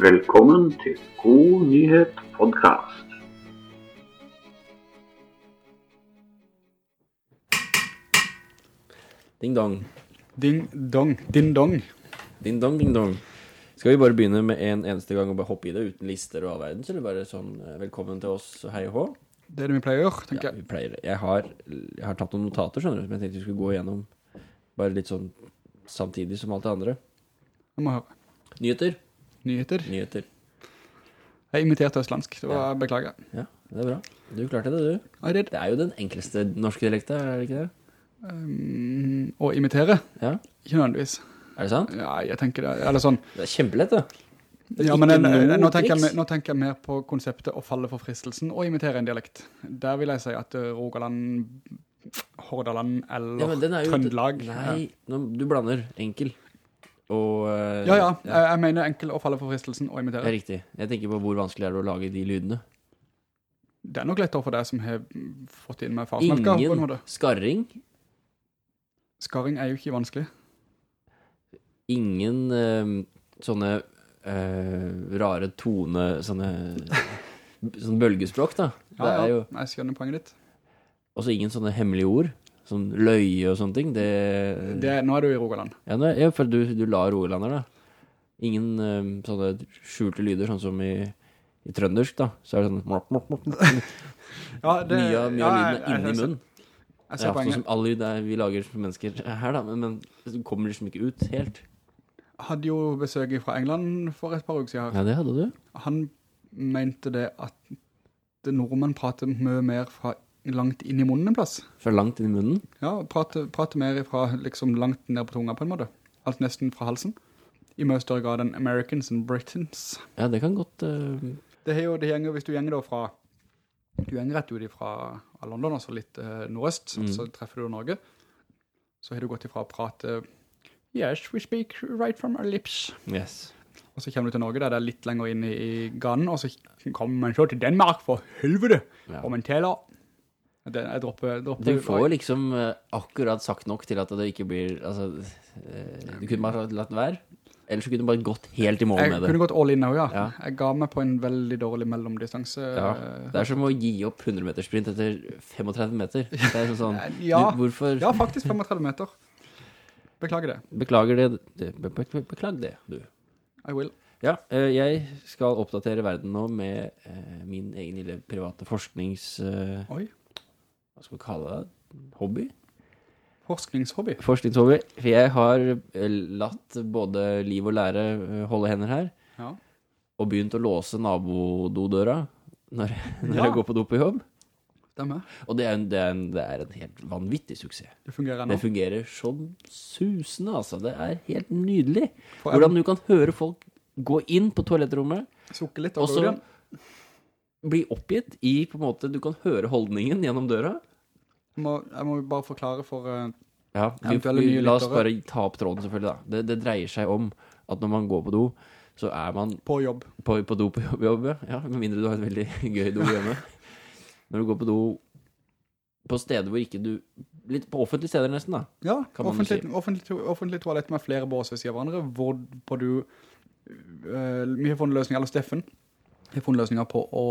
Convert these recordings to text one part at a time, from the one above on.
Velkommen til God nyhet podkast. Ding dong. Ding dong. Din dong. Ding dong, ding dong. Skal vi bare begynne med en eneste gang og bare hoppe i det uten lister og avverdens, eller bare sånn eh, velkommen til oss, hei og hå? Det er det vi pleier å gjøre, tenker Ja, jeg. vi pleier det. Jeg har, jeg har tatt noen notater, skjønner du, som jeg tenkte vi skulle gå igjennom bare litt sånn samtidig som alt det andre. Vi må høre. Nyheter. Nyheter. Nyheter. Jeg imiterte østlandsk. Det var beklager. Ja, det er bra. Du klarte det, du. I did. Det er jo den enkleste norske dialekta, er det ikke det? Um, å imitere? Ja, Ikke nødvendigvis. er det sant? Ja, jeg tenker det. Eller sånn. Det er kjempelett, da. Det er Ja, men ikke en, nå, tenker jeg, mer- nå tenker jeg mer på konseptet å falle for fristelsen og imitere en dialekt. Der vil jeg si at eh, Rogaland, Hordaland eller Ja, jo Trøndelag. Nei, nå, du blander enkel. Og... ja, Ja, ja. Jeg, mener enkel å falle for fristelsen og er imitere. riktig. Jeg tenker på hvor vanskelig er det å lage de lydene. Det er nok lettere for deg som har fått inn med farsmelka. Ingen skarring, Skarring er jo ikke vanskelig. ingen eh, sånne eh, rare tone, sånne sånn bølgespråk da. Det Ja, ja. jo Jeg skjønner poenget ditt. også ingen sånne hemmelige ord, sånn løye og sånne ting. Det, Det, nå er du i Rogaland. ja, nå- ja, for du, du la rogalander da. Ingen eh, sånne skjulte lyder, sånn som i, i trøndersk da. Så er det sånn mop, mop, mop. Ja, det, mye, av- ja, lyden er inni jeg- munnen. Jeg Ja, ser sånn poenget. som all lyd vi lager som mennesker her da, men, men det kommer liksom ikke ut helt. Jeg hadde jo besøk fra England for et par uker siden. Ja, det hadde du. Han mente det at det nordmenn prater mye mer fra langt inn i munnen en plass. Fra langt inn i munnen. Ja, prate, prate mer fra liksom langt ned på tunga på en måte. Alt nesten fra halsen. I mye større grad enn Americans and Britons. Ja, det kan godt... Uh... Det er jo, det gjenger, hvis du gjenger da fra, du gjenger rett ut fra London, altså litt uh, nordøst, Mm. så treffer du Norge. Så har du gått ifra å prate, yes, we speak right from our lips. yes. Og så kommer du til Norge, der det er litt lenger inn i, i ganen, og så kommer man så til Danmark for helvete, Ja. og man taler. Det, jeg dropper, dropper Du får liksom eh, akkurat sagt nok til at det ikke blir, altså, eh, du kunne bare latt være. Ellers så kunne du bare gått helt i mål Jeg med kunne gått all in now, ja. Ja. Jeg ga meg på en veldig dårlig mellomdistanse. Ja. Det er som å gi opp 100 meter sprint etter 35 meter. Det er sånn sånn, Ja. du, hvorfor, Ja, faktisk 35 meter. Beklager det. beklager det, det be, be, beklag det, du. I will. Ja, eh, jeg skal oppdatere verden nå med eh, min egen lille private forsknings... eh, Oi. Hva skal vi kalle det? Hobby? Forskningshobby. Forskningshobby. For jeg har eh, latt både liv og lære eh, holde hender her, Ja. og begynt å låse nabododøra når, når Ja. jeg går på do på jobb. Stemmer. Og det er, en, det, er en, det er en helt vanvittig suksess. Det fungerer nå. Det fungerer som susende, altså. Det er helt nydelig. Hvordan du kan høre folk gå inn på toalettrommet, Sukke litt gå igjen. Bli oppgitt i på en måte, du kan høre holdningen gjennom døra. Jeg må, jeg må bare forklare for... uh, Ja, vi, vi, la oss bare ta opp tråden selvfølgelig da. Det, det dreier seg om at når man går på do, så er man på jobb. på, på do på jobb, jobb, ja, med mindre du har et veldig gøy do hjemme. Når du går på do på steder hvor ikke du, litt på offentlige steder nesten da. Ja, offentlig, si. offentlig, offentlig toalett med flere bås ved siden av hverandre, hvor på du, uh, vi har funnet løsninger, eller Steffen, har funnet løsninger på å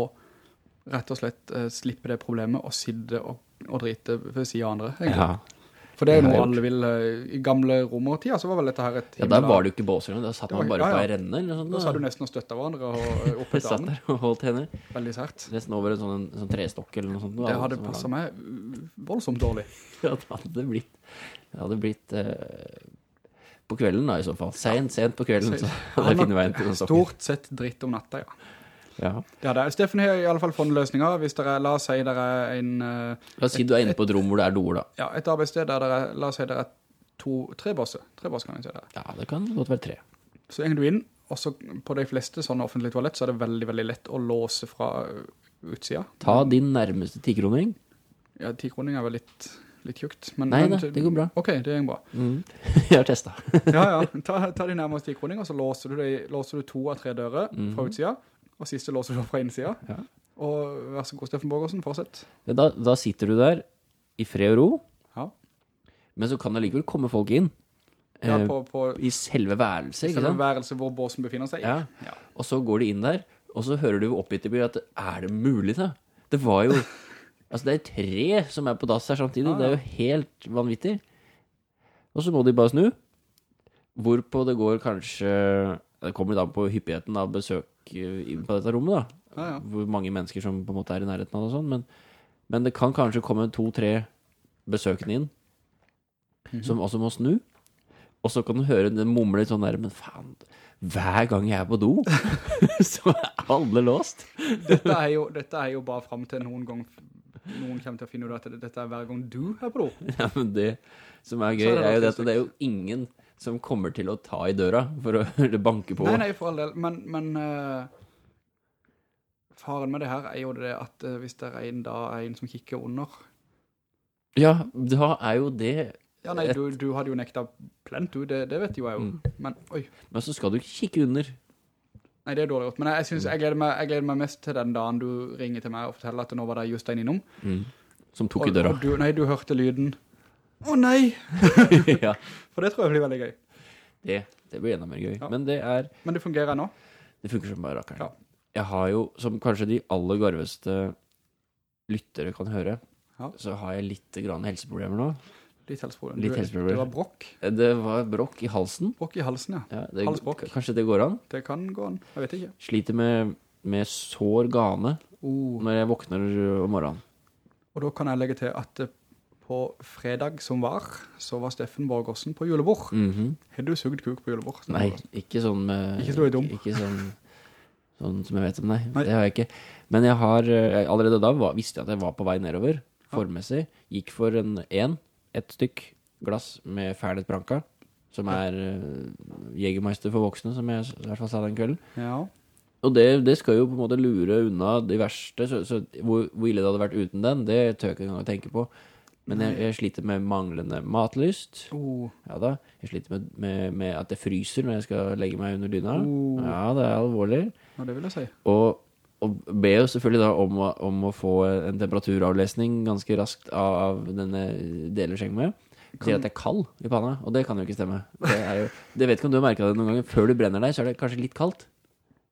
rett og slett uh, slippe det problemet og sidde og, og drite ved siden av andre. egentlig. Ja. For det er jo noe alle vil, uh, i gamle romertida så var vel dette her et ja, der var det jo ikke båser, da satt var- man bare ja, på en renne eller sånt. Da sa du nesten å støtte hverandre og eh, opp Jeg et satt der og holdt henne. Veldig sært. nesten over en sånn, en sånn trestokk eller noe sånt. Det hadde passet meg voldsomt dårlig. Ja, det hadde blitt, det hadde blitt uh, på kvelden da i så fall. Sent, sent på kvelden, så hadde jeg finnet veien til den stokken. Stort sett dritt om natta, ja. Ja. Det er. Steffen har i alle fall funnet løsninger. Hvis dere, la oss si dere er en, eh, La oss si du er inne på et rom hvor det er doer da. ja, et arbeidssted der dere, la oss si dere er to, tre bosser. Tre bosser kan jeg si dere. Ja, det kan godt være tre. Så gjenger du inn, og så på de fleste sånne offentlige toalett, så er det veldig, veldig lett å låse fra uh, utsida. Ta din nærmeste tikroning. Ja, tikroning er vel litt, litt tjukt. Men, Nei men- da, det går bra. Ok, det går bra. Mm. Jeg har testet. Ja, ja. Ta, ta de nærmeste tikroning, og så låser du, de, låser du to av tre dører fra utsida, og siste låser fra innsida. Ja. Og vær så god, Steffen Borgersen, fortsett. Da, da sitter du der i fred og ro, Ja. men så kan det likevel komme folk inn. Ja, eh, på, på i selve værelset, ikke selve sant? værelset hvor båsen befinner seg. Ja. Ja. Og så går de inn der, og så hører du oppgitt i by at er det mulig da? Det var jo, altså det er tre som er på dass her samtidig, Ja, det er jo helt vanvittig. Og så må de bare snu, hvorpå det går kanskje, det kommer da på hyppigheten av besøk på dette rommet da, Ja, ja. hvor mange mennesker som på en måte er i nærheten av det og sånn, men, men det kan kanskje komme to-tre besøkende inn, Mhm. som også må snu. Og så kan du høre den mumle sånn der, men faen, hver gang jeg er på do, så er alle låst. Dette, er jo, dette er jo bare frem til noen gang noen kommer til å finne ut at dette er hver gang du er på do. Ja, men det som er Så gøy, er det er jo det at det er jo ingen som kommer til å ta i døra for å banke på. Nei, nei, for all del. Men, men uh, faren med det her er jo det at uh, hvis det er en, da er en som kikker under. Ja, da er jo det, Ja, nei, du, du hadde jo nekta plent, du, det, det vet jo jeg jo. Mm. Men, oi, men så skal du ikke kikke under. nei, det er dårlig gjort. Men jeg, jeg, synes, jeg, gleder meg, jeg gleder meg mest til den dagen du ringer til meg og forteller at nå var det Jostein innom. Som tok Og, i døra. du, nei, du hørte lyden. Å nei! ja, For det tror jeg blir veldig gøy. det, det blir enda mer gøy. Ja. Men det er, Men det fungerer nå. det funker som bare rakkeren. Ja. Jeg har jo, som kanskje de aller garveste lyttere kan høre, Ja. så har jeg litt grann helseproblemer nå. Litt helseproblemer. Litt helseproblemer. Det var brokk. Det var brokk i halsen. Brokk i halsen, ja. Ja, det, Halsbrokk. Kanskje det går an? Det kan gå an. Jeg vet ikke. Sliter med, med sår gane Oh. når jeg våkner om morgenen. Og da kan jeg legge til at eh, på fredag som var, så var Steffen Borgårdsen på julebord. Mhm. Har du sugt kuk på julebord? Nei, ikke sånn med Ikke slå i dum. Ikke sånn, sånn som jeg vet om, nei. Nei. Det har jeg ikke. Men jeg har eh, Allerede da var, visste jeg at jeg var på vei nedover, formmessig. Gikk for en én, ett stykk glass med ferdet branka, som er uh, Jegermeister for voksne, som jeg i hvert fall sa den kvelden. Ja. Og det, det skal jo på en måte lure unna de verste, så, så hvor, hvor ille det hadde vært uten den, det tør jeg ikke engang å tenke på. Men jeg, jeg sliter med manglende matlyst. Oh. Ja da. Jeg sliter med, med, med at det fryser når jeg skal legge meg under dyna. Oh. Ja, det er alvorlig. ja, det vil jeg si. Og, og ber jo selvfølgelig da om, om å få en temperaturavlesning ganske raskt av, av denne delerskjeng med. Sier at jeg er kald i panna, og det kan jo ikke stemme. Det, jo, det vet ikke om du har merket det noen ganger. Før du brenner deg, så er det kanskje litt kaldt.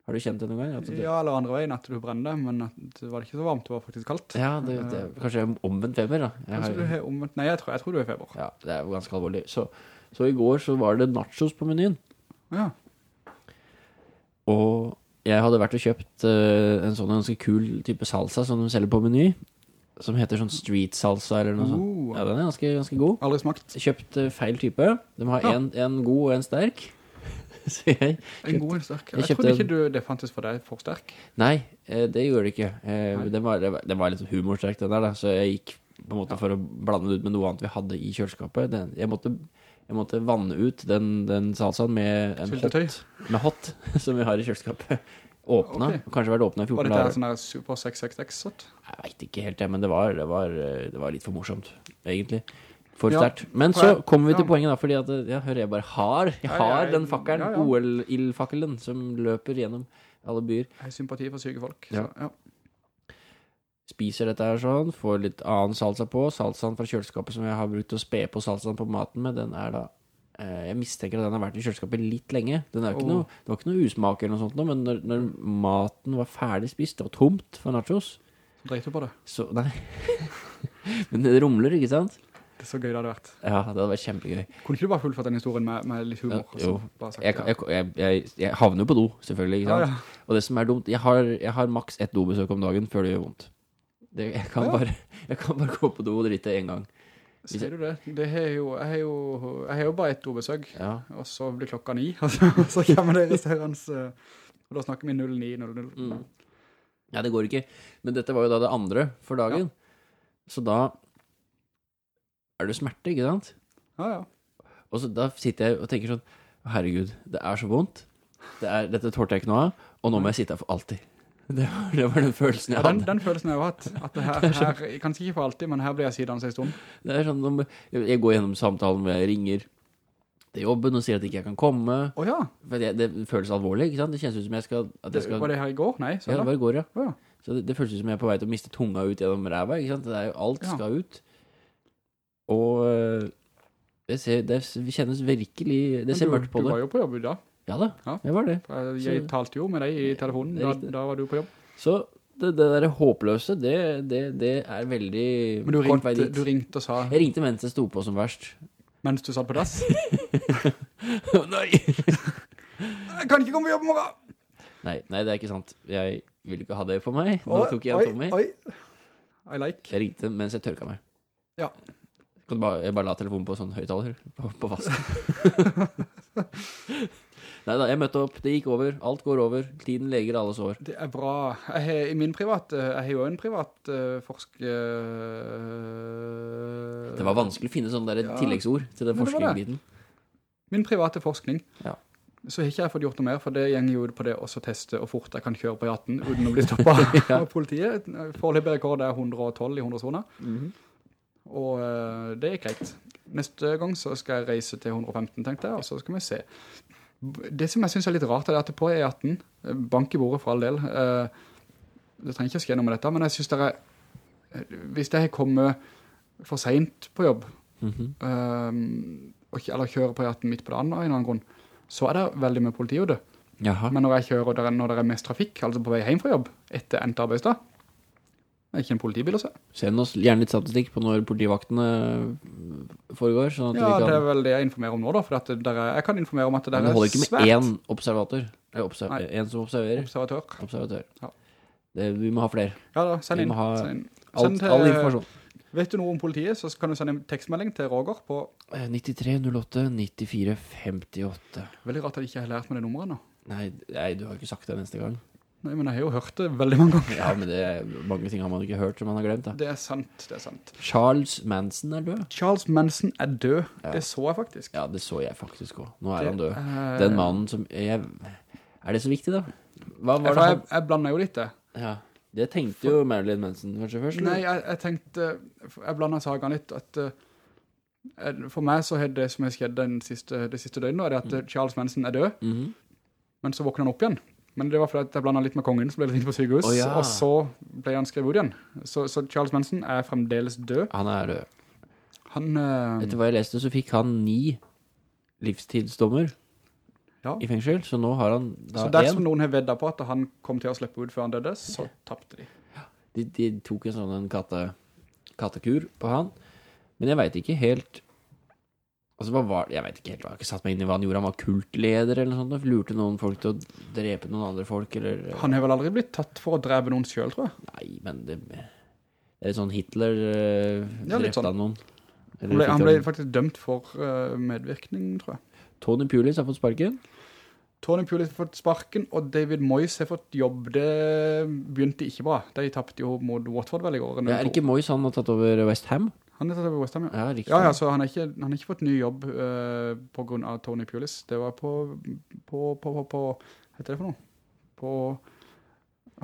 Har du kjent det noen gang? Du... Ja, eller andre veien at du brenner men det var ikke så varmt, det var faktisk kaldt. ja, det, det, kanskje omvendt feber da. Jeg Kanskje du har, har omvendt, nei, jeg tror, jeg tror du har feber. ja, det er jo ganske alvorlig. Så, så i går så var det nachos på menyen. Ja, Og jeg hadde vært og kjøpt uh, en sånn ganske kul type salsa som de selger på meny, som heter sånn street salsa eller noe sånt. Oh. Ja, den er ganske, ganske god. aldri smakt. Kjøpt uh, feil type. De har Ja. en, en god og en sterk. Så jeg En god, sterk. jeg Jeg, trodde ikke du, det fantes for deg for sterk. Nei, eh, det gjorde det ikke. Eh, Den var, det var- den var litt sånn humorsterk, den der, da. Så jeg gikk på en måte for å blande det ut med noe annet vi hadde i kjøleskapet. Den, jeg, måtte, jeg måtte vanne ut den, den salsaen med en Syltetøy. hot, med hot som vi har i kjøleskapet. Åpna. okay. Kanskje vært åpna i 14 Var dette dager. sånn der Super 666-sort? Jeg vet ikke helt det, men det var, det var, det var litt for morsomt, egentlig. For Ja, sterkt. Men så kommer vi til ja. poenget da, fordi at jeg hører jeg bare har, jeg Ja, har jeg- den fakkelen, ja, ja. OL-ildfakkelen, som løper gjennom alle byer. Jeg har sympati for syke folk. Ja. Så, ja. Spiser dette her sånn, får litt annen salsa på. Salsaen fra kjøleskapet som jeg har brukt å spe på salsaen på maten med, den er da eh, Jeg mistenker at den har vært i kjøleskapet litt lenge. Den er jo ikke Oh. noe, det var ikke noe usmak eller noe sånt, nå, men når, når maten var ferdig spist, det var tomt for nachos, Så dreit du på det. så Nei. men det rumler, ikke sant? Så gøy det hadde vært. Ja, det hadde vært kjempegøy. Kunne ikke du bare fullført den historien med, med litt humor? Ja, jo. sagt, Jeg, jeg, jeg, jeg, havner jo på do, selvfølgelig, ikke ja, sant? ja. Og det som er dumt, jeg har, jeg har maks ett dobesøk om dagen før det gjør vondt. Det, jeg, kan Ja. bare, jeg kan bare gå på do og drite en gang. Ser du det? det er jo, jeg, har jo, jeg har jo bare ett dobesøk, Ja. og så blir klokka ni, og så, og så kommer det resterens... eh, og da snakker vi 09.00. Mm. Ja, det går ikke. Men dette var jo da det andre for dagen. Så da er det smerte, ikke sant? Ja, ja. Og så da sitter jeg og tenker sånn, herregud, det er så vondt. Det er, dette tårte jeg ikke noe av, og nå må jeg sitte her for alltid. Det var, det var den følelsen Ja, jeg den, hadde. den følelsen jeg har hatt, at det her, her, kanskje ikke for alltid, men her blir jeg siddende en stund. Det er sånn, jeg går gjennom samtalen hvor jeg ringer til jobben og sier at ikke jeg kan komme. Å ja, For det, det føles alvorlig, ikke sant? Det kjennes ut som jeg skal... At jeg skal var det her i går? Nei, ja, det søndag? var i går, ja. Oh, ja. Så det, det føles ut som jeg er på vei til å miste tunga ut gjennom ræva, ikke sant? Det er jo, alt Ja. skal ut. Og, øh, Det, ser, det kjennes virkelig Det ser mørkt på Du var jo på jobb i dag. Ja da, Ja. jeg var det. Jeg, Så- talte jo med deg i telefonen. Da, da var du på jobb. Så det, det der håpløse, det, det, det er veldig Men du ringte, du ringte og sa Jeg ringte mens jeg sto på som verst. mens du satt på dass. nei. Jeg kan ikke komme på jobb i morgen! nei, nei, det er ikke sant. Jeg vil ikke ha det for meg. Nå Oi, tok jeg oi, Tommy. oi. I like. Jeg ringte mens jeg tørka meg. Ja. Kan du bare, bare la telefonen på sånn høyttaler på, på fast. Nei da, jeg møtte opp, det gikk over, alt går over, tiden leger alle sår. Det er bra. Jeg har, I min privat, jeg har jo en privat uh, forsker... Det var vanskelig å finne sånne Ja. tilleggsord til den forskningbiten. Min private forskning. Ja. Så har ikke jeg fått gjort noe mer, for det gjenger jo på det også teste og fort jeg kan kjøre på jatten uten å bli stoppet av politiet. Foreløpig rekord er 112 i 100 zoner. Mhm. Og eh, det er greit. Neste gang så skal jeg reise til 115, tenkte jeg, og så skal vi se. Det som jeg synes er litt rart er at på E18, eh, bank i bordet for all del, eh, det trenger ikke å skje noe med dette, men jeg synes det er, eh, hvis jeg har kommet for sent på jobb, mm -hmm. eller kjører på E18 midt på dagen av en eller annen grunn, så er det veldig mye politi det. Jaha. Men når jeg kjører er, når det er mest trafikk, altså på vei hjem fra jobb, etter endt arbeidsdag, det er ikke en politibil å se. Send oss gjerne litt statistikk på når politivaktene foregår, sånn Ja, kan... det er vel det jeg informerer om nå da, for det der er, jeg kan informere om at det Men svært det er holder ikke med svært én observator. Observ Nei. en som observerer. observatør. Observatør. Ja. Det, vi må ha flere. Ja da, send Vi inn. må ha Send inn. Alt, Send all informasjon. Vet du noe om politiet, så kan du sende en tekstmelding til Roger på, Eh, 93 08 94 58. veldig rart at jeg ikke har lært meg det nummeret nå. Nei, nei, du har ikke sagt det neste gang. Nei, men jeg har jo hørt det veldig mange ganger. Ja, men det er, mange ting har man ikke hørt som man har glemt. Da. Det er sant, det er sant. Charles Manson er død. Charles Manson er død. Ja. Det så jeg faktisk. Ja, det så jeg faktisk også. Nå er Det han død. er- Den mannen som jeg, Er det så viktig, da? Hva var jeg, det jeg, han jeg blander jo litt det. Ja, det tenkte jo Marilyn Manson kanskje først. eller? Nei, jeg, jeg tenkte, jeg blander saken litt, at uh, for meg så har det som har skjedd den siste, det siste døgnet, er at Mm. Charles Manson er død, Mhm. men så våkner han opp ign. Men det var fordi jeg blandet litt med kongen som ble ringt på sykehus, oh, ja. og så ble han skrevet ut igjen. Så, så Charles Manson er fremdeles død. Han er død. Han, eh, Etter hva jeg leste, så fikk han ni livstidsdommer ja. i fengsel, så nå har han da Så dersom en. noen har veddet på at han kom til å slippe ut før han døde, så tappte de. De, de tok en sånn katte, kattekur på han. Men jeg vet ikke helt Altså, hva var Jeg vet ikke helt, jeg har ikke satt meg inn i hva han gjorde. Han var kultleder eller noe sånt. Lurte noen folk til å drepe noen andre folk, eller Han har vel aldri blitt tatt for å drepe noen selv, tror jeg. Nei, men det Det er det sånn Hitler uh, Ja, drepte sånn. han noen. Han ble, han ble faktisk dømt for uh, medvirkning, tror jeg. Tony Pulis har fått sparken. Tony Pulis har fått sparken, og David Moyes har fått jobb. Det begynte ikke bra. De tappte jo mot Watford vel i går. Ja, er det ikke Moyes han har tatt over West Ham? Han har tatt over West Ham, ja. Ja. Ja, ja, så han har ikke, han har ikke fått ny jobb uh, på grunn av Tony Pulis. Det var på, på, på, på, hva heter det for noe? På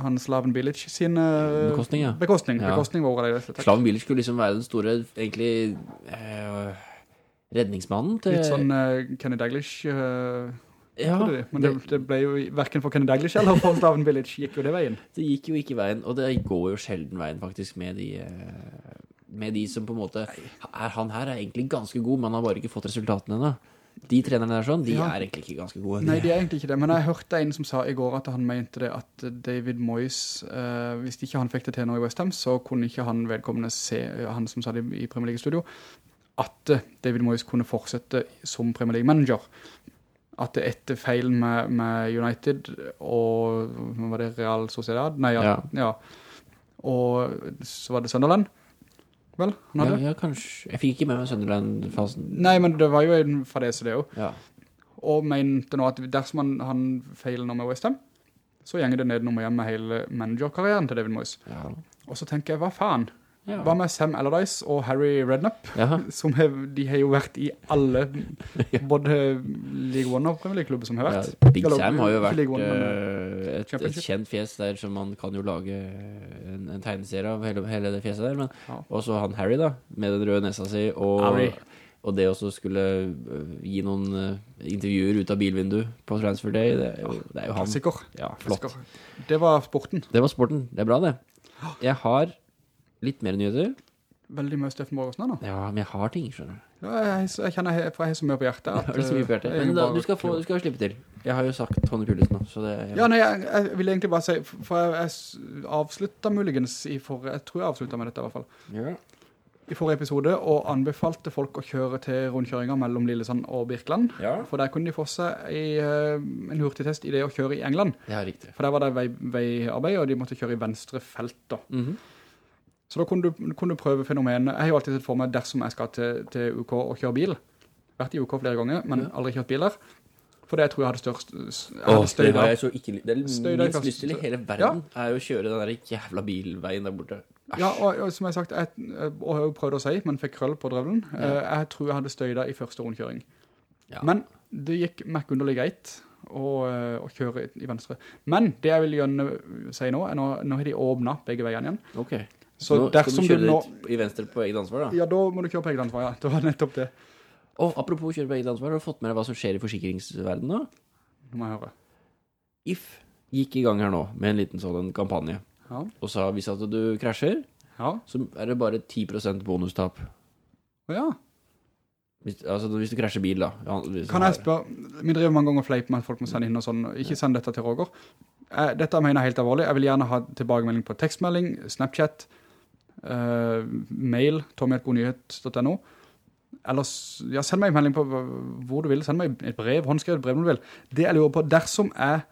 hans Slaven Bilic sin eh, Bekostning, ja. Bekostning, Ja. bekostning var ordet. Takk. Slaven Bilic skulle liksom være den store, egentlig, uh, redningsmannen til... Litt sånn uh, Kenny Daglish, Uh, ja, trodde de. men det, det ble jo hverken for Kenny Daglish eller for Slaven Bilic gikk jo det veien. det gikk jo ikke veien, og det går jo sjelden veien faktisk med de, med de som på en måte, er, han her er egentlig ganske god, men han har bare ikke fått resultatene ennå. De trenerne der sånn, de Ja. er egentlig ikke ganske gode. Nei, de er egentlig ikke det, men jeg hørte en som sa i går at han mente det at David Moyes, eh, hvis ikke han fikk det til nå i West Ham, så kunne ikke han vedkommende se, han som sa det i Premier League-studio, at eh, David Moyes kunne fortsette som Premier League-manager. At etter feilen med, med United og, var det Real Sociedad? Nei, Ja. ja. Og så var det Sunderland, vel, Ja, ja, kanskje. Jeg fikk ikke med meg Sunderland-fasen. Nei, men det var jo en fadese det jo. Ja. og mente nå at dersom han, han feiler nå med West Ham, så gjenger det ned nummer hjem med hele managerkarrieren til David Moyes. Ja. Og så tenker jeg, hva faen? Ja. Hva med Sam Allardyce og Harry Redknapp? Ja. Som he, de har jo vært i alle, både League One og Premier League-klubber som har Ja, vært. Big Eller, Sam har jo vært One, men, uh, et, et kjent fjes der som man kan jo lage en, en tegneserie av hele, hele det fjeset der, men Ja. også han Harry da, med den røde nesa si, og, Harry. og det også skulle øh, gi noen øh, intervjuer ut av bilvindu på Transfer Day, det er jo, det er jo han. Sikker. Ja, flott. Det var sporten. Det var sporten, det er bra det. Jeg har litt mer nyheter. Veldig mye Steffen Borgersen da. Ja, men jeg har ting, skjønner du. Ja, jeg, jeg kjenner, jeg, for jeg har så mye på hjertet. at, Har du så mye på hjertet? eh, Men da, du, skal få, du skal slippe til. Jeg har jo sagt Tone Pulis nå, så det Ja, nei, jeg, jeg vil egentlig bare si, for jeg, jeg s- muligens i for... jeg tror jeg avslutter med dette i hvert fall, Ja. i forrige episode, og anbefalte folk å kjøre til rundkjøringer mellom Lillesand og Birkeland. Ja. For der kunne de få seg i, eh, en hurtigtest i det å kjøre i England. Er riktig. For der var det vei, veiarbeid, og de måtte kjøre i venstre felt da. Mhm. Så da kunne du, kunne du prøve fenomenet. Jeg har jo alltid sett for meg dersom jeg skal til, til UK og kjøre bil. Vært i UK flere ganger, men aldri kjørt bil der. For det jeg tror jeg hadde størst... Jeg Åh, hadde det støyda. jeg så ikke Det er minst lyst til i hele verden, er jo å kjøre den der jævla bilveien der borte. Ja, og, og som jeg har sagt, jeg, og har jo prøvd å si, men fikk krøll på drøvelen. Ja. Eh, Jeg tror jeg hadde støyda i første rundkjøring. Ja. Men det gikk merkunderlig greit å, eh, å kjøre i, i venstre. Men det jeg vil gjerne si nå, er nå, nå har de åpnet begge veiene igjen. Ok. Så nå dersom du nå... i venstre på eget ansvar, da. Ja, da må du kjøre på eget ansvar, ja. Det var nettopp det. Og apropos kjøre på eget ansvar, har du fått med deg hva som skjer i forsikringsverdenen da? Nå må jeg høre. If gikk i gang her nå med en liten sånn kampanje, Ja, og sa hvis at du krasjer, ja. så er det bare 10% bonustap. Ja. Hvis, altså hvis du krasjer bil, da. Kan jeg spørre, vi driver mange ganger fleip med at folk må sende inn og sånn, ikke send dette til Roger. Eh, Dette mener jeg helt alvorlig. Jeg vil gjerne ha tilbakemelding på tekstmelding, Snapchat, eh, mail, tommyetgodnyhet.no. eller ja, send meg en melding på hvor du vil. Send meg et brev, håndskrevet brev når du vil. Det jeg lurer på, dersom jeg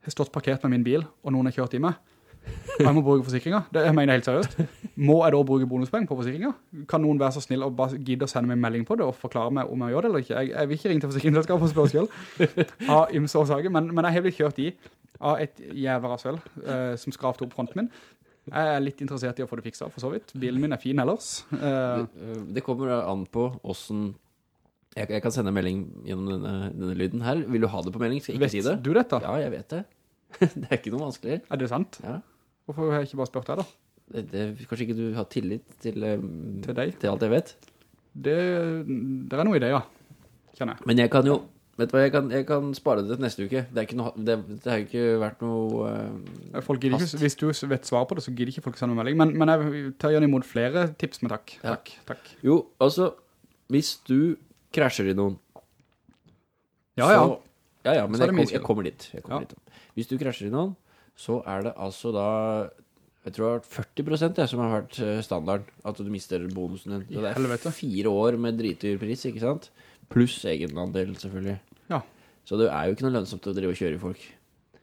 har stått parkert med min bil, og noen har kjørt i meg, og jeg må bruke forsikringer, det jeg mener helt seriøst, må jeg da bruke bonuspeng på forsikringer? Kan noen være så snill og bare gidde å sende meg en melding på det, og forklare meg om jeg gjør det eller ikke? Jeg, jeg vil ikke ringe til forsikringsselskapet og spørre selv, av ymse men, men jeg har blitt kjørt i av et jævla rasvel, eh, som skrapte opp fronten min. Jeg er litt interessert i å få det fikset, for så vidt. Bilen min er fin ellers. Eh, Det, det kommer an på åssen jeg, jeg kan sende en melding gjennom denne, denne lyden her. Vil du ha det på melding? Skal jeg ikke vet si det? Vet du dette? Ja, jeg vet det. det er ikke noe vanskelig. Er det sant? Ja. Hvorfor har jeg ikke bare spurt deg da? Det, det, kanskje ikke du har tillit til, eh, Til til alt jeg vet. Det, det er noe i det, ja. Kjenner jeg. Men jeg kan jo Vet du hva, jeg kan, jeg kan spare det til neste uke. Det, noe, det, det har ikke vært noe uh, ikke, hvis du vet svar på det, så gir ikke folk sende melding. Men, men jeg tar gjerne imot flere tips med takk. Ja. Takk, takk. Jo, altså Hvis du krasjer i noen Ja, ja. Så, ja, ja, men jeg, kom, jeg kommer dit. Jeg kommer Ja. dit. Hvis du krasjer i noen, så er det altså da Jeg tror det har vært 40 det, som har vært eh, standard. At du mister bonusen din. Så det er fire år med dritdyr pris, ikke sant? Pluss egenandel, selvfølgelig. Ja. Så det er jo ikke noe lønnsomt å drive og kjøre i folk.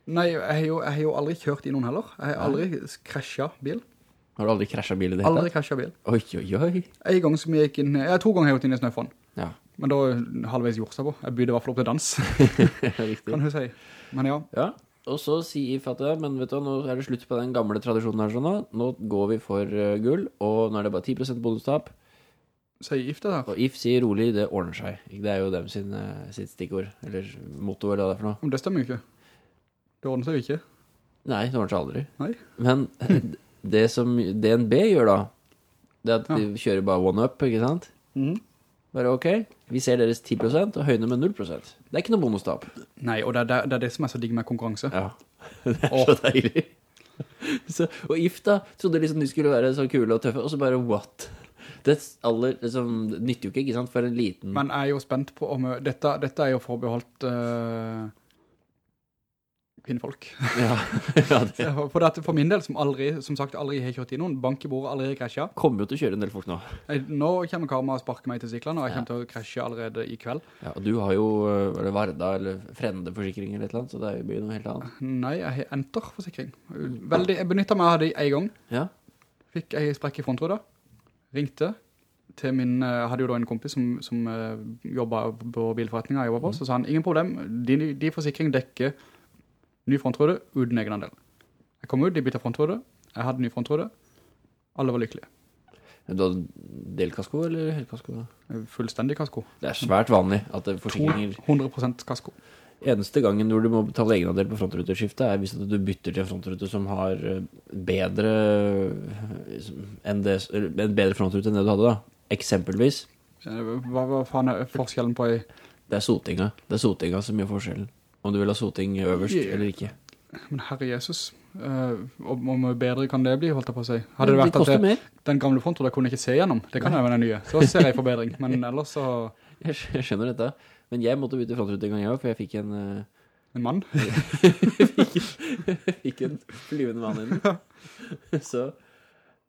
Nei, jeg har, jo, jeg har jo aldri kjørt i noen heller. Jeg har aldri krasjet bil. Har du aldri krasjet bil i det hele Aldri krasjet bil. Oi, oi, oi. En gang som jeg gikk inn, jeg to ganger har jeg gått inn i snøfonn. Ja, Men da halvveis gjort seg på. Jeg bydde i hvert fall opp til dans, riktig. kan du si. Men ja, Ja, og så sier Fatah, men vet du, nå er det slutt på den gamle tradisjonen her sånn nå. Nå går vi for eh, gull, og nå er det bare 10% bonustap. Si If det da. Og if sier rolig, det ordner seg. Det er jo dem sin, eh, sitt stikkord, eller motto, eller hva det er for noe. Men det stemmer jo ikke. Det ordner seg jo ikke. Nei, det ordner seg aldri. Nei. Men det som DNB gjør da, det er at de kjører bare one up, ikke sant? Mhm. Bare ok, vi ser deres 10% og høyner med 0%. Det er ikke noe bonustap. Nei, og det er, det, det er det som er så digg med konkurranse. Ja, det er så deilig. Så, og if da, trodde liksom de skulle være så kule og tøffe, og så bare what? Det aller, liksom, nytter jo ikke, ikke sant, for en liten... Men jeg er jo spent på om dette, dette er jo forbeholdt uh, kvinnfolk. ja, ja, det For, dette, for min del, som aldri, som sagt, aldri har kjørt i noen, bank i bordet, aldri har krasjet. kommer jo til å kjøre en del folk nå. Jeg, nå kommer Karma og sparker meg til syklene, og jeg Ja. kommer til å krasje allerede i kveld. Ja, og du har jo øh, var det Varda eller Frende-forsikring eller et eller annet, så det blir jo noe helt annet. Nei, jeg har Enter-forsikring. Veldig, jeg benyttet meg av det en gang. Ja, Fikk jeg sprekk i frontruda. Ringte til min, eh, jeg hadde jo da en kompis som, som eh, jobbet på bilforretningen jeg jobbet på, så sa han, ingen problem, de, din forsikring dekker ny frontrøde uten egenandel. Jeg kom ut, de bytte frontrøde, jeg hadde ny frontrøde, alle var lykkelige. du hadde delkasko eller helkasko? Fullstendig kasko. Det er svært vanlig at er forsikringer... 200% kasko. Eneste gangen hvor du må betale egenandel på frontruteskiftet er hvis du bytter til en frontrute som har øh, bedre øh, enn det, en bedre frontrute enn det du hadde da. Eksempelvis, Eh, Hva, hva faen er forskjellen på ei... det er sotinga. Det er sotinga som gjør forskjellen. Om du vil ha soting øverst Yeah. eller ikke. Men herre Jesus, om og hvor bedre kan det bli, holdt jeg på å si. Hadde det vært vært at det, den gamle frontruta kunne jeg ikke se gjennom. Det kan jo være den nye. Så ser jeg forbedring. Men ellers så, Jeg jeg skjønner dette. Men jeg måtte bytte frontrute en gang jeg også, for jeg fikk en, eh, en mann. fikk en flyvende mann inn. Så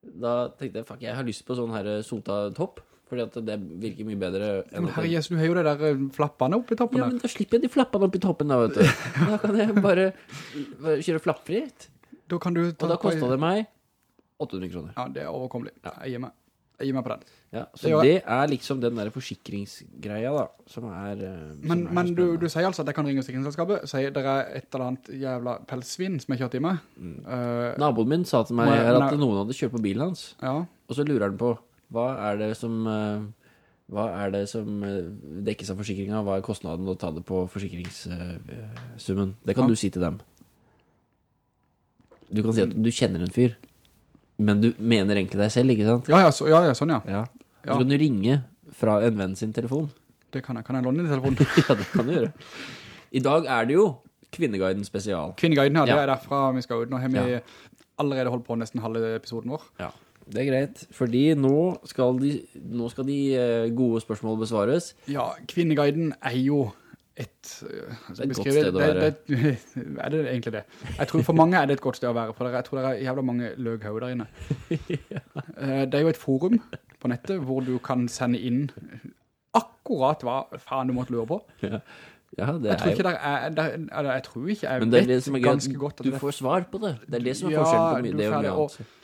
da tenkte jeg, fuck, jeg har lyst på sånn her sota-topp, fordi at det virker mye bedre enn Men herre Jesus, du har jo de der eh, flappene oppe i toppen Ja, men da slipper jeg de flappene opp i toppen da, vet du. Da kan jeg bare, bare kjøre flappfritt. Da kan du Og da kostet det meg 800 kroner. Ja, det er overkommelig. Ja. Jeg gir meg. Jeg gir meg på den. Ja, så Det det er liksom den der forsikringsgreia da, som er... eh, som Men, er men du, du sier altså at jeg kan ringe sikringsselskapet, sier det er et eller annet jævla pelsvin som jeg kjørte i meg. Eh, Naboen min sa til meg jeg- at noen hadde kjørt på bilen hans, ja, og så lurer han på, hva er det som... Uh, hva er det som dekkes av forsikringen? Hva er kostnaden å ta det på forsikringssummen? Det kan Ja. du si til dem. Du kan si at du kjenner en fyr, men du mener egentlig deg selv, ikke sant? ja, ja, så, ja, ja, sånn ja. Ja. Så kan du ringe fra en venn sin telefon. Det kan jeg. Kan jeg låne din telefon? ja, det kan du gjøre. I dag er det jo Kvinneguiden spesial. Kvinneguiden, ja, det er derfra vi skal ut. Nå har vi allerede holdt på nesten halve episoden vår. Ja, det er greit. Fordi nå skal de, nå skal de eh, gode spørsmål besvares. Ja, Kvinneguiden er jo et... eh, Det er et godt sted å være. Det, det, er det egentlig det? Jeg tror for mange er det et godt sted å være, for jeg tror det er jævla mange løghauer der inne. Eh, Det er jo et forum på nettet hvor du kan sende inn akkurat hva faen du måtte lure på. Ja, ja det Jeg tror ikke er, der, er- jeg tror ikke, jeg Men det det vet ganske godt at du det får svar på det. Det er det som er Ja, forskjellen på det og mye annet.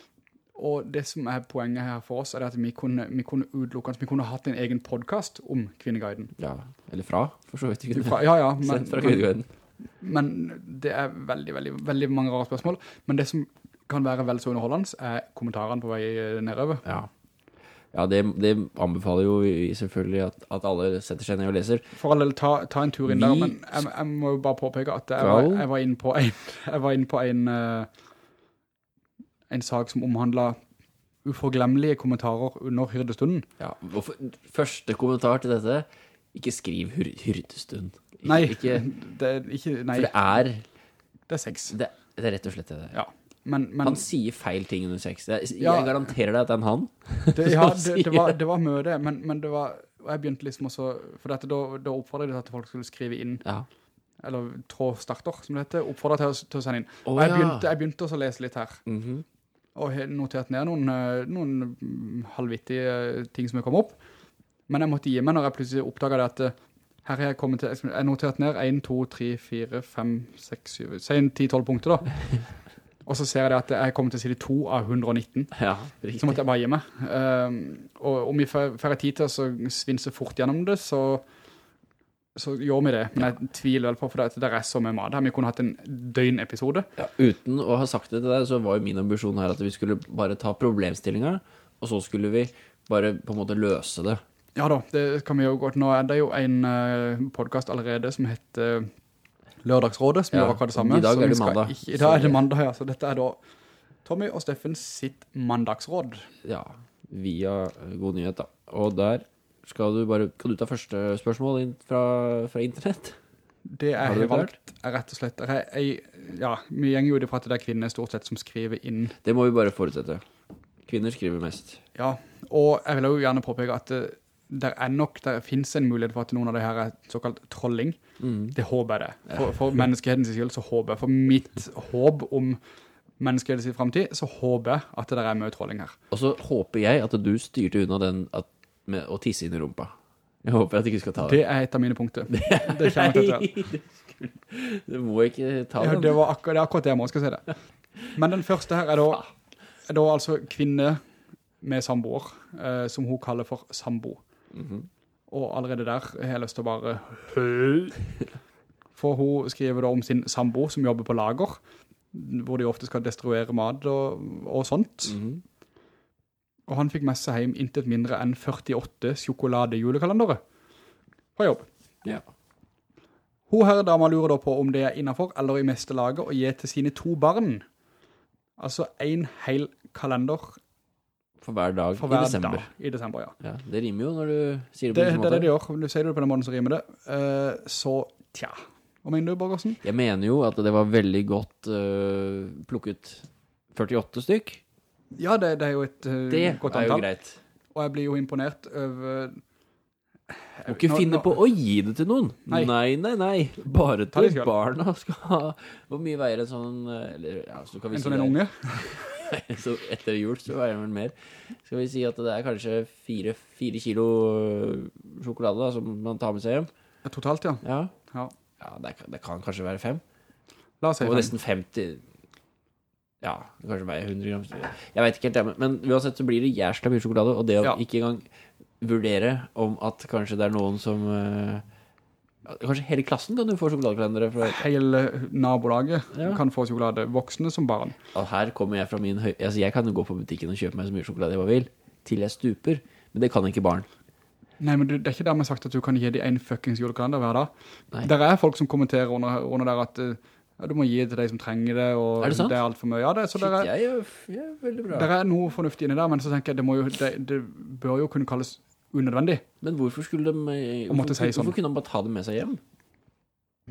Og det som er poenget her for oss, er at vi kunne, vi kunne utelukkende, vi kunne hatt en egen podcast om Kvinneguiden. Ja, eller fra, for så vidt. Fra- Ja, ja, men, fra Kvinneguiden. men det er veldig, veldig, veldig mange rare spørsmål. Men det som kan være vel så underholdende, er kommentarene på vei nedover. Ja. Ja, det, det anbefaler jo vi selvfølgelig at, at alle setter seg ned og leser. For all del, ta, ta en tur inn der, men jeg, jeg må jo bare påpeke at jeg var, jeg var inne på en, jeg var inne på en, eh, en sak som omhandlet uforglemmelige kommentarer under hyrdestunden. Ja, og første kommentar til dette, ikke skriv hyr, hyrdestund. Ikke, Nei, Ikke, det er ikke, nei, for det er, det er sex. det, det er rett og slett det. Ja, men, men Han sier feil ting under sex. Jeg, jeg Ja. garanterer deg at det er en han. det, ja, det, det, var, det var møte, men, men det var, og jeg begynte liksom også, for dette, da, da oppfordret jeg til at folk skulle skrive inn, Ja. eller trådstarter, som det heter, oppfordret til, til å sende inn. Oh, og jeg begynte, jeg begynte også å lese litt her, Mhm. Og har notert ned noen, eh, noen mm, halvvittige ting som har kommet opp. Men jeg måtte gi meg når jeg plutselig oppdaget det at eh, her har jeg kommet til, jeg har notert ned 1, 2, 3, 4, 5, 6, 7, si 10-12 punkter da. og så ser jeg det at jeg kommer til side 2 av 119. ja, riktig. Så måtte jeg bare gi meg. Um, og om får får tid til å svinse fort gjennom det, så, så gjør vi det. Men jeg tviler vel på, for det, det er så mye mat her. Vi kunne hatt en døgnepisode. Ja, uten å ha sagt det til deg, så var jo min ambisjon her at vi skulle bare ta problemstillinga, og så skulle vi bare på en måte løse det. Ja da, det kan vi jo godt. Nå er det jo en uh, podcast allerede som heter eh, Lørdagsrådet, som Ja, gjør akkurat det samme. i dag er det mandag. Ikke, I dag er det mandag, ja. Så dette er da Tommy og Steffen sitt mandagsråd. Ja, via eh, god nyhet da. Og der skal du bare, kan du ta første spørsmål fra, fra internett? Det er Har helt valgt, rett og slett, Jeg, jeg, ja, vi gjenger jo det på at det er kvinner stort sett som skriver inn Det må vi bare forutsette. Kvinner skriver mest. Ja, og jeg vil jo gjerne påpeke at det, der er nok, der finnes en mulighet for at noen av det her er såkalt trolling. Mm. Det håper jeg det. For, for menneskehetens skyld så håper jeg, for mitt håp om menneskehetens fremtid, så håper jeg at det der er mye trolling her. Og så håper jeg at du styrte unna den at, med å tisse inn i rumpa. Jeg håper at du ikke skal ta det. Det er et av mine punkter. Det kommer jeg til å gjøre. du, må ikke ta Ja, den. det, var akkurat, det er akkurat det jeg må skal si det. Men den første her er da, er da altså kvinne med samboer, eh, som hun kaller for sambo. Mhm. Og allerede der har jeg lyst til å bare! For hun skriver da om sin sambo som jobber på lager, hvor de ofte skal destruere mat og, og sånt. Mhm. Og han fikk med seg hjem intet mindre enn 48 sjokolade-julekalendere fra jobb. Ja. Hun her dama lurer da på om det er innenfor eller i meste laget å gi til sine to barn. Altså en hel kalender For hver dag for i hver desember. dag i desember, ja. Ja, det rimer jo når du sier det Det, på det en er det de gjør. Du sier det på den måten så rimer det. Uh, så, tja. Hva mener du, Borgersen? Jeg mener jo at det var veldig godt uh, plukket 48 stykk. Ja, det, det er jo et uh, Det godt er jo greit. Og jeg blir jo imponert over... Må ikke Nå- finne nå- på å gi det til noen. Nei. Nei, nei, nei. Bare til barna skal ha Hvor mye veier en sånn øh, Eller, ja, så kan vi En si sånn en unge. så etter jul så veier den mer. Skal vi si at det er kanskje fire, fire kilo øh, sjokolade da, som man tar med seg hjem? Totalt, ja. Ja. Ja. Ja, det, kan- det kan kanskje være fem. La oss si Og fem. nesten 50 Ja, kanskje veier 100 gram Jeg vet ikke helt det, men- men uansett så blir det jævla mye sjokolade Og det å Ja. ikke engang vurdere om at kanskje det er noen som eh, Kanskje hele klassen kan jo få sjokoladekalendere fra, Hele nabolaget Ja. kan få sjokolade, voksne som barn. Og her kommer jeg fra min høy Altså jeg kan jo gå på butikken og kjøpe meg så mye sjokolade jeg bare vil Til jeg stuper Men det kan ikke barn Nei, men du, det er ikke dermed sagt at du kan gi dem en fuckings julekalender hver dag. Nei. Der er folk som kommenterer under, under der at eh, ja, du må gi det til de som trenger det, og Er det det, er alt for mye. Ja, det, så Shit, der er, jeg, jeg er veldig bra der er noe fornuftig inni der, men så tenker jeg, det, jo, det, det bør jo kunne kalles unødvendig. Men hvorfor skulle de eh, hvorfor, si sånn. hvorfor kunne de bare ta det med seg hjem?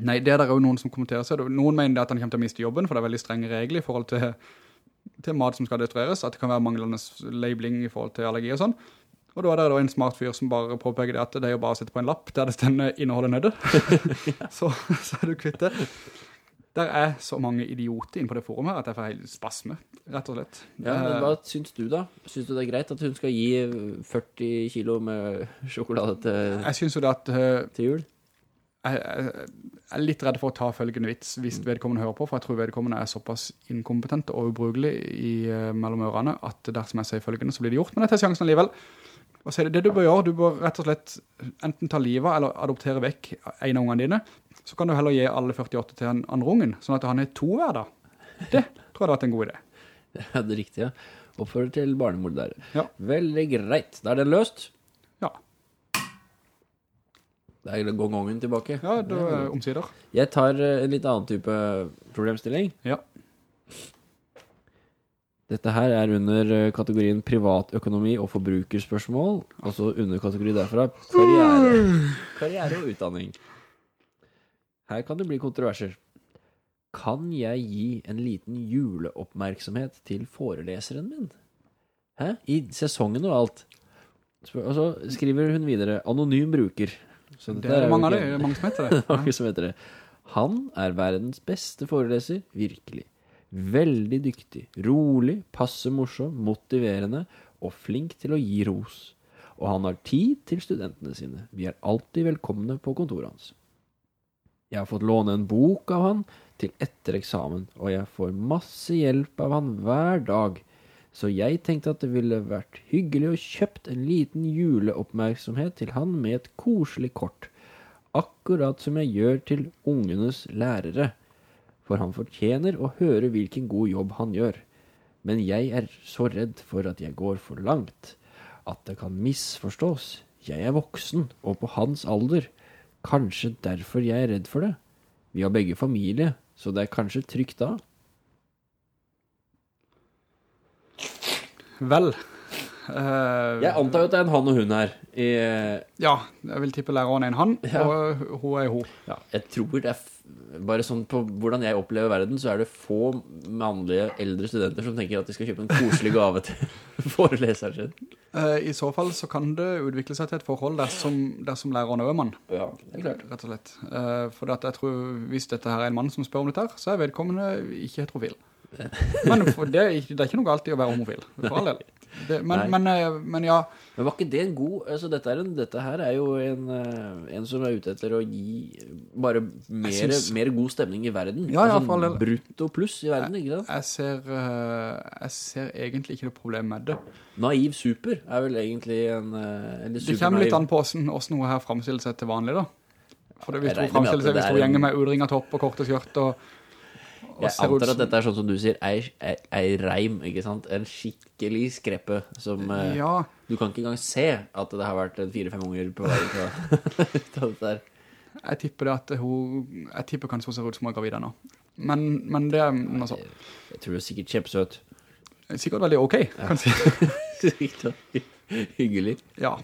Nei, det er der jo noen som kommenterer seg. Noen mener at han kommer til å miste jobben, for det er veldig strenge regler i forhold til, til mat som skal destrueres, at det kan være manglende labeling i forhold til allergi og sånn. Og da er det da en smart fyr som bare påpeker det at det er jo bare å sette på en lapp der det stender inneholder nødder. så, så er du kvitt det. Der er så mange idioter inne på det forum her at jeg får helt spasme, rett og slett. Ja, men Eh, hva syns du da? Syns du det er greit at hun skal gi 40 kilo med sjokolade til, Jeg synes jo det at eh, til jul? jeg, jeg, jeg er litt redd for å ta følgende vits hvis vedkommende hører på, for jeg tror vedkommende er såpass inkompetent og ubrukelig i, uh, mellom ørene, at dersom jeg sier følgende, så blir det gjort. Men jeg tar sjansen alligevel. Og så er det, det du bør gjøre, du bør rett og slett enten ta livet eller adoptere vekk en av ungene dine, så kan du heller gi alle 48 til den andre ungen, sånn at han er to hver dag. Det tror jeg hadde vært en god idé. Ja, det er riktig, ja. Oppfører til barnemord der. Ja. Veldig greit. Da er den løst. Ja, Det er gongongen tilbake. ja det er omsider. Jeg tar eh, en litt annen type problemstilling. Ja. Dette her er under eh, kategorien privatøkonomi og forbrukerspørsmål, altså så under kategori derfra karriere. Karriere og utdanning. Her kan det bli kontroverser. Kan jeg gi en liten juleoppmerksomhet til foreleseren min? Hæ? I sesongen og alt. Og så skriver hun videre, anonym bruker. Så Det dette er mange ikke- er mange som heter det mange som heter det. Han er verdens beste foreleser, virkelig. Veldig dyktig, rolig, passe morsom, motiverende og flink til å gi ros. Og han har tid til studentene sine. Vi er alltid velkomne på kontoret hans. Jeg har fått låne en bok av han til etter eksamen, og jeg får masse hjelp av han hver dag. Så jeg tenkte at det ville vært hyggelig å kjøpt en liten juleoppmerksomhet til han med et koselig kort. Akkurat som jeg gjør til ungenes lærere. For han fortjener å høre hvilken god jobb han gjør. Men jeg er så redd for at jeg går for langt. At det kan misforstås. Jeg er voksen, og på hans alder. Kanskje derfor jeg er redd for det. Vi har begge familie, så det er kanskje trygt da. Vel. Eh, Jeg antar jo at det er en han og hun her. I, Ja, jeg vil tippe læreren er en han, Ja. og hun er hun. ja, jeg tror det er bare sånn på hvordan jeg opplever verden, så er det få mannlige eldre studenter som tenker at de skal kjøpe en koselig gave til foreleseren sin. Eh, I så fall så kan det utvikle seg til et forhold dersom, dersom læreren er mann, Ja, det er klart. rett og slett. Eh, for at jeg tror, hvis dette her er en mann som spør om dette her, så er vedkommende ikke heterofil. Men det, det er ikke noe galt i å være homofil, for all del. Det, men, men, eh, men ja, Men var ikke det en god altså dette, en, dette her er jo en, eh, en som er ute etter å gi bare mer, synes- mer god stemning i verden. Ja, ja, altså. Brutto pluss i verden, ikke sant? jeg ser, eh, jeg ser egentlig ikke noe problem med det. Naiv super er vel egentlig en, en Det kommer litt an på hvordan, hvordan noe her fremstiller seg til vanlig da. For det, hvis du seg, hvis du gjenger med udringet topp og korte skjørt og Jeg antar at dette er sånn som du sier, ei, ei, ei reim, ikke sant? En skikkelig skreppe som eh, Ja, Du kan ikke engang se at det har vært fire-fem unger på vei av dette der. jeg tipper det at hun, jeg tipper kanskje hun ser ut som hun er gravid ennå. Men, men det noe sånt. Jeg tror det er sikkert kjempesøt. Sikkert veldig ok, kan jeg si. Hyggelig. Ja.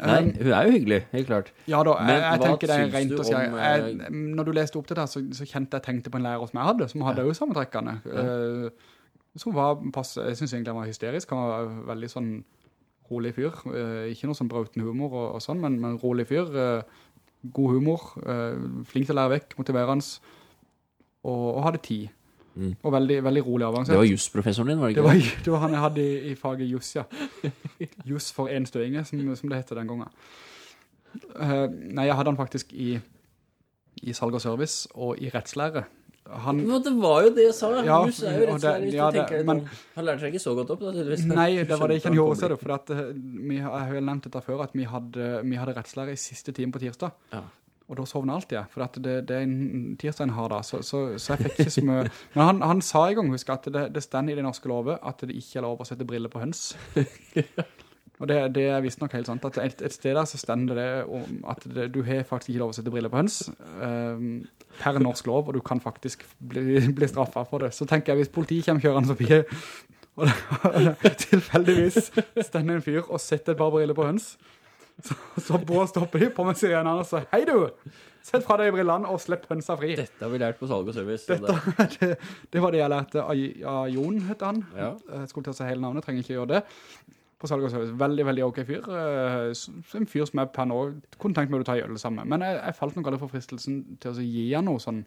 Nei, Um, hun er jo hyggelig, helt klart. ja da, jeg, jeg tenker det er rent å si. Jeg, når du leste opp det der, så, så kjente jeg tenkte på en lærer som jeg hadde, som hadde jo sammentrekkene. Ja. Eh, som var passe, jeg synes egentlig han var hysterisk, han var veldig sånn rolig fyr. Eh, ikke noe sånn brauten humor og, og sånn, men, men rolig fyr. eh, god humor, eh, flink til å lære vekk, motiverende, og, og hadde tid. Mm. Og veldig, veldig rolig avgangsett. Det var jusprofessoren din, var det Det var, det? var han jeg hadde i, i faget juss, ja. Juss for en støinge, som, som det heter den gangen. Uh, nei, jeg hadde han faktisk i, i salg og service og i rettslære. Han, Men det var jo det jeg sa. Ja, juss er jo rettslære, det- ja, du det- tenker men- Han lærte seg ikke så godt opp, da, nei, det var det ikke han gjorde seg det, for at, uh, vi, jeg har jo nevnt dette før, at vi hadde, vi hadde rettslære i siste time på tirsdag. Ja. Og da sovner jeg alltid, for det, det er en tirsdag en har da, så, så, så jeg fikk ikke så mye. Men han, han sa i gang, husk, at det, det stender i det norske lovet at det ikke er lov å sette briller på høns. Og det, det er visst nok helt sant, at et, et sted der så stender det om at det, du har faktisk ikke lov å sette briller på høns, um, per norsk lov, og du kan faktisk bli, bli straffet for det. Så tenker jeg, hvis politiet kommer kjørende forbi, og det tilfeldigvis stender en fyr og setter et par briller på høns, så, så Bård stopper de på med sirenene og sier, hei du, sett fra deg brillene og slipp hønsa fri. Dette har vi lært på salg og service. Dette, det, det var det jeg lærte av, av Jon, heter han. Ja. Jeg skulle til å si hele navnet, trenger ikke gjøre det. På salg og service. Veldig, veldig ok fyr. Eh, En fyr som jeg per nå kunne tenkt meg å ta i øl sammen. Men jeg, jeg falt nok aldri for fristelsen til å gi han noe sånn.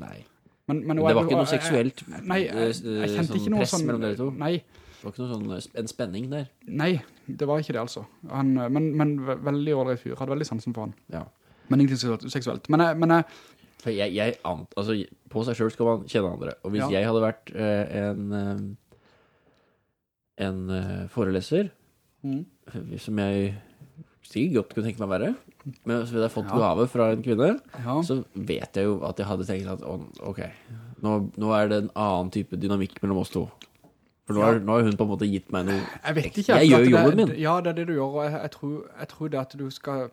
Nei. Men, men, det var ikke noe jeg- jeg- seksuelt Nei, jeg, jeg kjente sånn ikke noe press sånn mellom dere to? Nei, Det var ikke noe sånn eh, en spenning der. nei, det var ikke det altså. Han, men, men ve- veldig ålreit fyr. Hadde veldig sansen for han. Ja. Men ingenting seksuelt-. Men jeg, men jeg jeg, altså, på seg selv skal man kjenne andre. Og hvis Ja. jeg hadde vært eh, en, eh, en eh, foreleser, mm. som jeg sikkert godt kunne tenke meg å være, men hvis jeg hadde fått Ja. gave fra en kvinne, ja. så vet jeg jo at jeg hadde tenkt at, ok, nå, nå er det en annen type dynamikk mellom oss to. For nå, har, nå har hun på en måte gitt meg noe Jeg vet ikke. Jeg gjør jobben min. Ja, det er det du gjør, og jeg, jeg, tror, jeg tror det at du skal...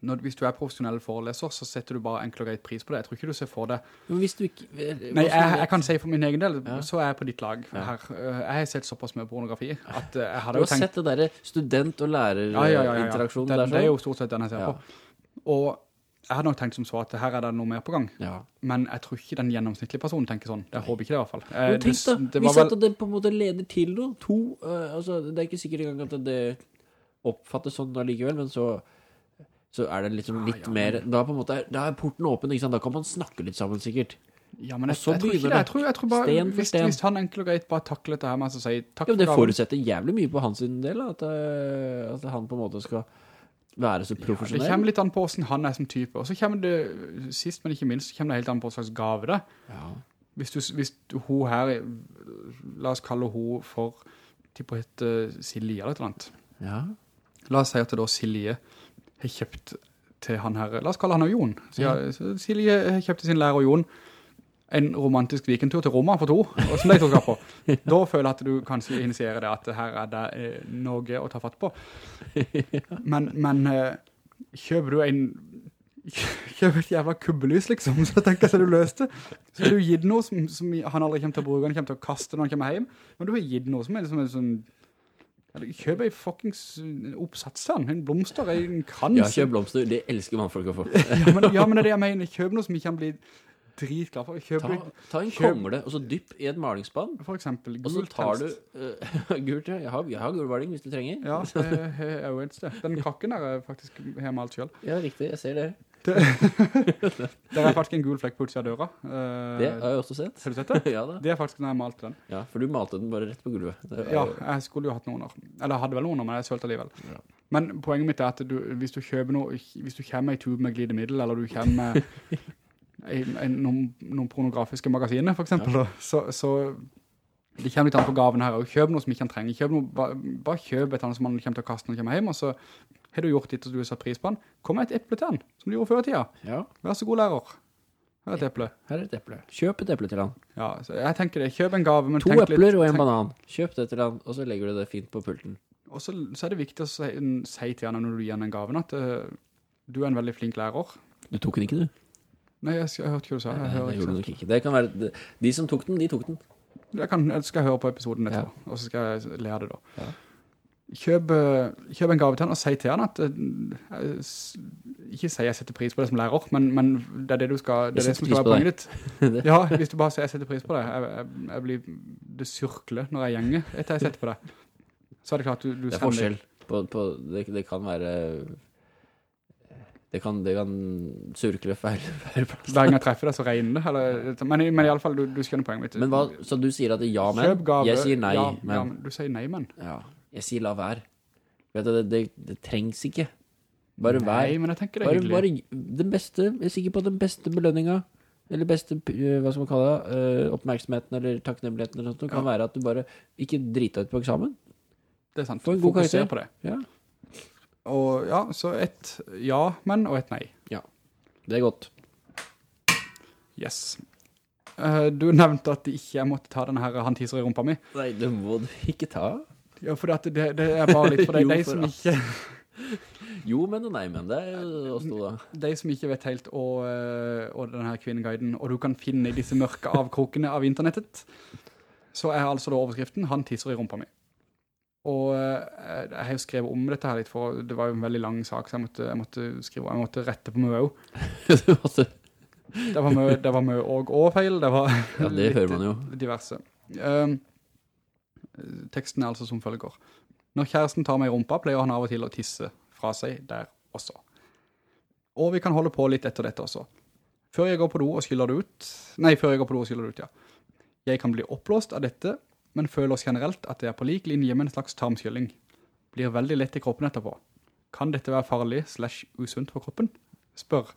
Når, hvis du er profesjonell foreleser, så setter du bare enkelt og greit pris på det. Jeg tror ikke du ser for det. Men hvis du ikke Nei, jeg, jeg kan si for min egen del, Ja. så er jeg på ditt lag Ja. her. Eh, Jeg har sett såpass mye pornografi at eh, jeg hadde Du har tenkt... sett det der student- og Ja, ja, ja, ja, ja. lærerinteraksjonen Det, der det er jo stort sett den jeg ser på. Og jeg hadde nok tenkt som så at her er det noe mer på gang. Ja. Men jeg tror ikke den gjennomsnittlige personen tenker sånn. Jeg håper ikke det i hvert fall. Eh, Men tenk da, det, det hvis at vel... det på en måte leder til noe, to, uh, altså det er ikke sikkert engang at det oppfattes sånn allikevel, men så, så er det liksom litt ja, mer, da måte, da er porten åpen? Da kan man snakke litt sammen sikkert. Ja, men jeg, jeg tror ikke det. Jeg tror, jeg tror bare, sten hvis, sten. hvis han enkelt og greit bare takler dette her med å si takk Ja, men det for forutsetter jævlig mye på hans del, at, eh, at han på en måte skal være så Det kommer litt an på hvordan han er som type. Og så kommer det, sist men ikke minst, så kommer det helt an på slags gave er. Ja. Hvis, du, hvis du, hun her, la oss kalle hun for, typ hette heter Silje eller et eller annet. ja. La oss si at det da Silje har kjøpt til han her, la oss kalle han og Jon. Så, ja, Silje har kjøpt til sin lærer Jon en romantisk vikentur til Roma for to, som de to skal på. Da føler jeg at du kanskje initierer det, at her er det eh, noe å ta fatt på. Men, men eh, kjøper du en kjøper et jævla kubbelys liksom, så tenker jeg at du løste. Så har du gitt noe som, som han aldri kommer til å bruke, han kommer til å kaste når han kommer hjem, men du har gitt noe som er liksom en sånn kjøp ei fuckings oppsats en blomster, en krans. ja, kjøp blomster, det elsker mannfolk å få. Ja, men, ja, men det er det jeg mener. Kjøp noe som ikke kan blir dritglad for. Kjøp, Ta, ta en Kjøp- kongle, og så dypp i et malingsspann, for eksempel, og så gult tar du uh, gult, ja. Jeg har, jeg har gulvaling hvis du trenger. Ja, jeg jeg er jo et sted. Den kakken der er faktisk her malt alt selv. Ja, riktig, jeg ser det. Der er faktisk en gul flekk på utsida døra. uh, Det har jeg også sett. Har du sett det? ja da. Det er faktisk når jeg malte den. Ja, for du malte den bare rett på gulvet. Var Ja, jeg skulle jo hatt noen år. Eller jeg hadde vel noen år, men jeg sølte alligevel. Ja. Men poenget mitt er at du, hvis du kjøper noe, hvis du kommer i tube med glidemiddel, eller du kommer med noen, noen pornografiske magasiner, for eksempel, ja. så, så det kommer litt an på gaven her, og kjøp noe som ikke han trenger. Kjøp noe, bare, bare kjøp et annet som han kommer til å kaste når han kommer hjem, og så har du gjort ditt og du har satt pris på han. Kom med et eple til han, som du gjorde før i tida. ja, Vær så god lærer. Her er et eple. her er et eple. Kjøp et eple til han. Ja, så jeg tenker det. Kjøp en gave, men To tenk litt. epler og en tenk- banan. Kjøp det til han, og så legger du det fint på pulten. Og så, så er det viktig å si, si til han når du gir han den gaven, at uh, du er en veldig flink lærer. Du tok den ikke, du? Nei, jeg, jeg, hørte ikke hva du sa. Jeg, det ikke gjorde nok ikke. Det kan være, de, som tok den, de tok den. Jeg, kan, jeg skal høre på episoden Ja. og så skal jeg lære det da. Ja. kjøp, eh, kjøp en gave til han og si til han at eh, ikke si jeg setter pris på det som lærer, men, men det er det du skal, det er det som skal være poenget ditt. Ja, hvis du bare sier jeg setter pris på det, jeg, jeg, jeg blir, det surkler når jeg gjenger etter jeg setter på det. Så er det klart du, du Det er forskjell på, på det, det kan være det kan, det kan surkle feil, feil plass. Hver gang jeg treffer deg, så regner det. Eller, men, men i alle fall, du, du skjønner poenget mitt. Men hva, så du sier at det er ja, men? Kjøp gave. Jeg sier nei, ja, men. Ja, men du sier nei, men. Ja, jeg sier la være. Vet du, det, det, det trengs ikke. Bare vær. Nei, men jeg tenker det Bare, hyggelig. bare den beste, jeg er sikker på den beste belønninga, eller beste, eh, hva skal man kalle det, eh, oppmerksomheten eller takknemligheten eller noe sånt, kan Ja. være at du bare ikke driter ut på eksamen. Det er sant. Få en god karakter. på det. Ja, Og ja, så et ja, men, og et nei. Ja, det er godt. Yes. Eh, du nevnte at ikke jeg måtte ta denne her han tiser i rumpa mi. Nei, det må du ikke ta. Ja, for det, det, er bare litt for deg. De som ikke, Jo, men og nei, men det er jo også det da. de som ikke vet helt og, og denne her kvinneguiden, og du kan finne i disse mørke avkrokene av internettet, så er altså da overskriften Han tiser i rumpa mi. Og eh, jeg har jo skrevet om dette her litt, for det var jo en veldig lang sak, så jeg måtte, jeg måtte skrive, jeg måtte rette på meg også. Det var mye, det var mye og og feil, det var Ja, det hører man jo. diverse. Um, teksten er altså som følger. Når kjæresten tar meg i rumpa, pleier han av og til å tisse fra seg der også. Og vi kan holde på litt etter dette også. Før jeg går på do og skyller det ut, nei, før jeg går på do og skyller det ut, ja. Jeg kan bli oppblåst av dette, men føler oss generelt at det er på lik linje med en slags tarmskylling. Blir veldig lett i kroppen etterpå. Kan dette være farlig slash usunt for kroppen? Spør.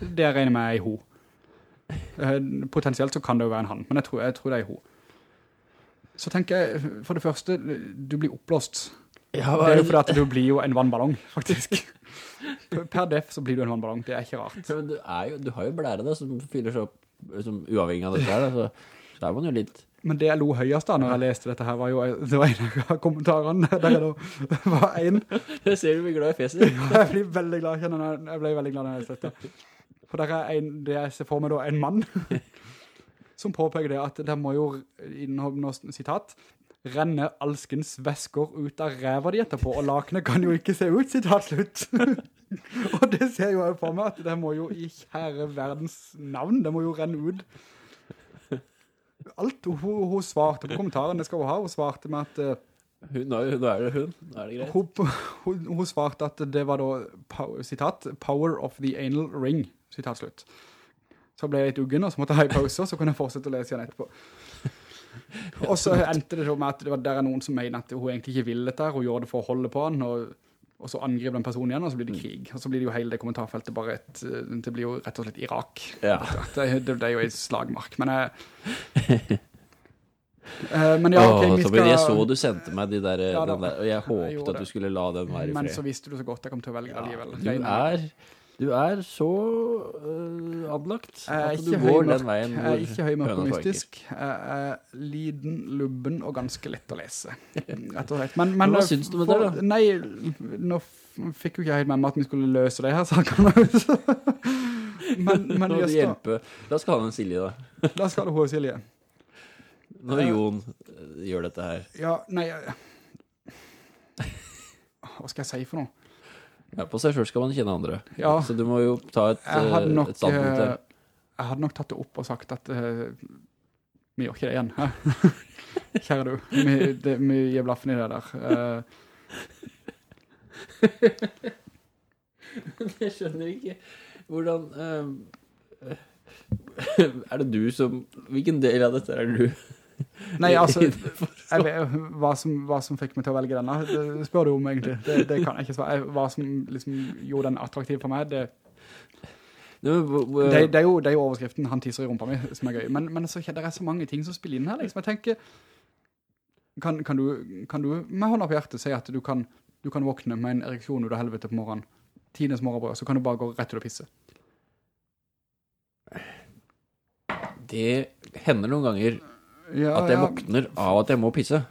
Det regner med er i ho. Eh, Potensielt så kan det jo være en han, men jeg tror, jeg tror det er i ho. Så tenker jeg, for det første, du blir oppblåst. Ja, Det er jo fordi at du blir jo en vannballong, faktisk. Per def så blir du en vannballong, det er ikke rart. Ja, men du, er jo, du har jo blære som fyller seg opp som uavhengig av dette her, så, der er man jo litt... Men det jeg lo høyest da når jeg leste dette her, var jo, det var en av kommentarene, der det var en, Jeg ser du blir glad i fjeset. jeg blir veldig glad, jeg, jeg ble veldig glad når jeg leste dette. For der er en, det jeg ser for meg da, en mann, som påpeker det at det må jo, innom noe sitat, renne alskens væsker ut av ræva de etterpå, og lakene kan jo ikke se ut, sitat slutt. og det ser jo jeg for meg, at det må jo i kjære verdens navn, det må jo renne ut. Alt hun, hun svarte på kommentaren, det skal hun ha, hun svarte med at eh, Hun, nå, er- nå det hun, nå er det greit. hun, hun, hun svarte at det var da, sitat, power of the anal ring, sitat slutt. Så ble jeg litt uggen, og så måtte jeg ha i pause, og så kunne jeg fortsette å lese igjen etterpå. Og så endte det så med at det var der er noen som mener at hun egentlig ikke vil dette, hun gjorde det for å holde på han, og, og så angriper den personen igjen, og så blir det krig. Og så blir det jo hele det kommentarfeltet bare et, eh, det blir jo rett og slett Irak. Ja. Det, det, det er jo en slagmark, men jeg... Eh, men ja, ok, Åh, skal... jeg så du sendte meg de der, Ja, da. der og jeg håpet jeg at du skulle la den være i Men så visste du så godt jeg kom til å velge Ja, alligevel. du er, du er så uh, anlagt at du går den veien jeg er ikke høymørk og mystisk. Jeg er liden, lubben og ganske lett å lese. Rett og slett. Men, Men hva eh, syns du med for- det da? Nei, nå fikk jo ikke helt med meg at vi skulle løse det her sakene. men, men Nå just da, skal han oss Silje da. da skal det hos Silje. Når Ja. Jon øh, gjør dette her. Ja, nei, eh, hva skal jeg si for noe? Ja, på seg selv skal man kjenne andre. Ja. Så du må jo ta et, øh, nok, et standpunkt eh, jeg hadde nok tatt det opp og sagt at uh, vi gjør ikke det igjen. Kjære du, vi, det, vi gir blaffen i det der. Uh, Jeg skjønner ikke hvordan Uh, Er det du som Hvilken del av dette er du? Nei, altså, jeg vet, hva, som, hva som fikk meg til å velge denne, det spør du om egentlig. Det, det kan jeg ikke svare. Hva som liksom gjorde den attraktiv for meg, det, det, det, er jo, det er jo overskriften 'Han tisser i rumpa mi' som er gøy. Men, men så, det er så mange ting som spiller inn her, liksom. Jeg tenker, kan, kan, du, kan du med hånda på hjertet si at du kan, du kan våkne med en ereksjon ut av helvete på morgenen, tidens morgenbrød, så kan du bare gå rett ut og pisse. Det hender noen ganger Ja, at jeg ja, våkner av at jeg må pisse.